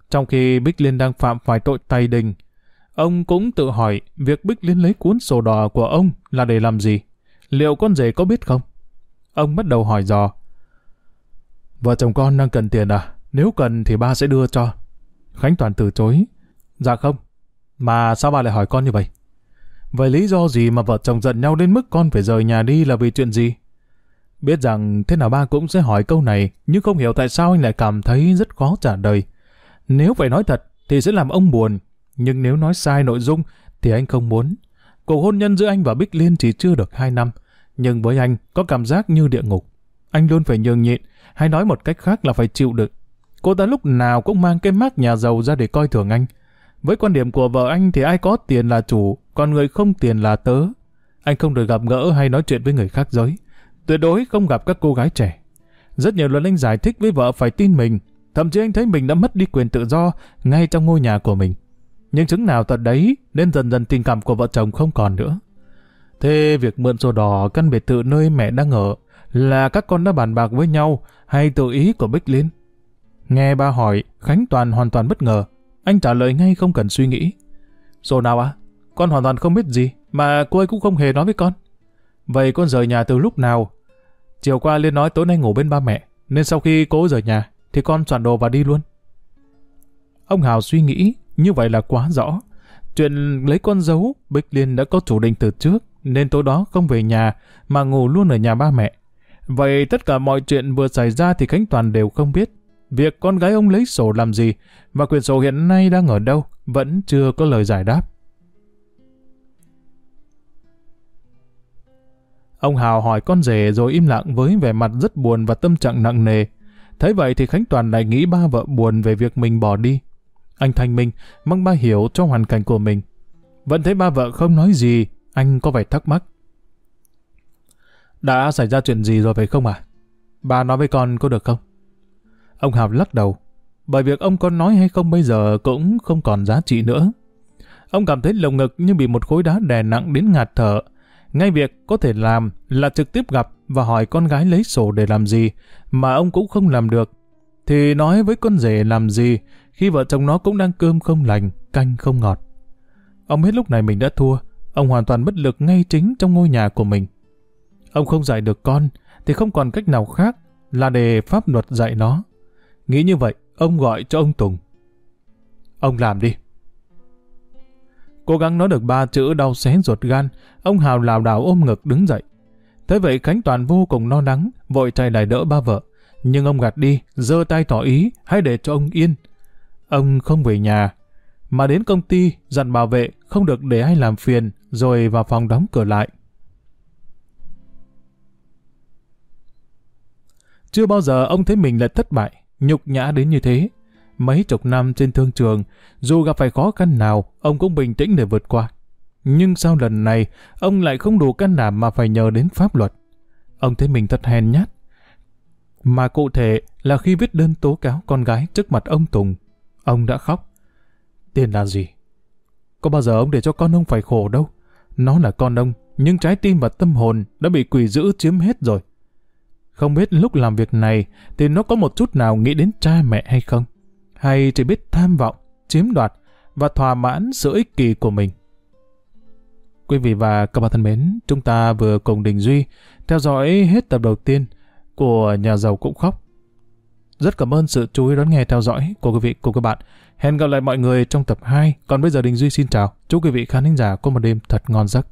Trong khi Bích Liên đang phạm phải tội tay đình, ông cũng tự hỏi việc Bích Liên lấy cuốn sổ đỏ của ông là để làm gì? Liệu con rể có biết không? Ông bắt đầu hỏi dò. Vợ chồng con đang cần tiền à? Nếu cần thì ba sẽ đưa cho. Khánh Toàn từ chối. Dạ không. Mà sao ba lại hỏi con như vậy? Vậy lý do gì mà vợ chồng giận nhau đến mức con phải rời nhà đi là vì chuyện gì? Biết rằng thế nào ba cũng sẽ hỏi câu này, nhưng không hiểu tại sao anh lại cảm thấy rất khó trả lời. Nếu phải nói thật, thì sẽ làm ông buồn. Nhưng nếu nói sai nội dung, thì anh không muốn. Cuộc hôn nhân giữa anh và Bích Liên chỉ chưa được 2 năm, nhưng với anh có cảm giác như địa ngục. Anh luôn phải nhường nhịn, hay nói một cách khác là phải chịu đựng. Cô ta lúc nào cũng mang cái mác nhà giàu ra để coi thường anh. Với quan điểm của vợ anh thì ai có tiền là chủ, còn người không tiền là tớ. Anh không được gặp gỡ hay nói chuyện với người khác giới. Tuyệt đối không gặp các cô gái trẻ. Rất nhiều lần anh giải thích với vợ phải tin mình, thậm chí anh thấy mình đã mất đi quyền tự do ngay trong ngôi nhà của mình. Nhưng chứng nào tận đấy, nên dần dần tình cảm của vợ chồng không còn nữa. Thế việc mượn sổ đỏ căn biệt thự nơi mẹ đang ở là các con đã bàn bạc với nhau hay tự ý của Bích Liên? Nghe ba hỏi, Khánh Toàn hoàn toàn bất ngờ. Anh trả lời ngay không cần suy nghĩ. rồi nào à? Con hoàn toàn không biết gì, mà cô ấy cũng không hề nói với con. Vậy con rời nhà từ lúc nào? Chiều qua Liên nói tối nay ngủ bên ba mẹ, nên sau khi cô rời nhà, thì con soạn đồ và đi luôn. Ông Hào suy nghĩ, như vậy là quá rõ. Chuyện lấy con dấu, Bích Liên đã có chủ định từ trước, nên tối đó không về nhà, mà ngủ luôn ở nhà ba mẹ. Vậy tất cả mọi chuyện vừa xảy ra thì Khánh Toàn đều không biết. Việc con gái ông lấy sổ làm gì, và quyền sổ hiện nay đang ở đâu, vẫn chưa có lời giải đáp. Ông Hào hỏi con rể rồi im lặng với vẻ mặt rất buồn và tâm trạng nặng nề. Thấy vậy thì Khánh Toàn lại nghĩ ba vợ buồn về việc mình bỏ đi. Anh thanh minh, mong ba hiểu cho hoàn cảnh của mình. Vẫn thấy ba vợ không nói gì, anh có vẻ thắc mắc. Đã xảy ra chuyện gì rồi phải không à? Ba nói với con có được không? Ông Hào lắc đầu. Bởi việc ông có nói hay không bây giờ cũng không còn giá trị nữa. Ông cảm thấy lồng ngực như bị một khối đá đè nặng đến ngạt thở. Ngay việc có thể làm là trực tiếp gặp và hỏi con gái lấy sổ để làm gì, mà ông cũng không làm được. Thì nói với con rể làm gì, khi vợ chồng nó cũng đang cơm không lành, canh không ngọt. Ông biết lúc này mình đã thua, ông hoàn toàn bất lực ngay chính trong ngôi nhà của mình. Ông không dạy được con, thì không còn cách nào khác là để pháp luật dạy nó. Nghĩ như vậy, ông gọi cho ông Tùng. Ông làm đi. Cố gắng nói được ba chữ đau xé ruột gan, ông Hào lào đảo ôm ngực đứng dậy. Thế vậy Khánh Toàn vô cùng lo lắng, vội chạy lại đỡ ba vợ. Nhưng ông gạt đi, giơ tay tỏ ý, hãy để cho ông yên. Ông không về nhà, mà đến công ty dặn bảo vệ không được để ai làm phiền, rồi vào phòng đóng cửa lại. Chưa bao giờ ông thấy mình lại thất bại, nhục nhã đến như thế. Mấy chục năm trên thương trường, dù gặp phải khó khăn nào, ông cũng bình tĩnh để vượt qua. Nhưng sau lần này, ông lại không đủ can đảm mà phải nhờ đến pháp luật. Ông thấy mình thật hèn nhát. Mà cụ thể là khi viết đơn tố cáo con gái trước mặt ông Tùng, ông đã khóc. Tiền là gì? Có bao giờ ông để cho con ông phải khổ đâu. Nó là con ông, nhưng trái tim và tâm hồn đã bị quỷ dữ chiếm hết rồi. Không biết lúc làm việc này thì nó có một chút nào nghĩ đến cha mẹ hay không? Hay chỉ biết tham vọng, chiếm đoạt và thỏa mãn sự ích kỷ của mình? Quý vị và các bạn thân mến, chúng ta vừa cùng Đình Duy theo dõi hết tập đầu tiên của Nhà giàu cũng khóc. Rất cảm ơn sự chú ý đón nghe theo dõi của quý vị cùng các bạn. Hẹn gặp lại mọi người trong tập 2. Còn bây giờ Đình Duy xin chào. Chúc quý vị khán thính giả có một đêm thật ngon giấc.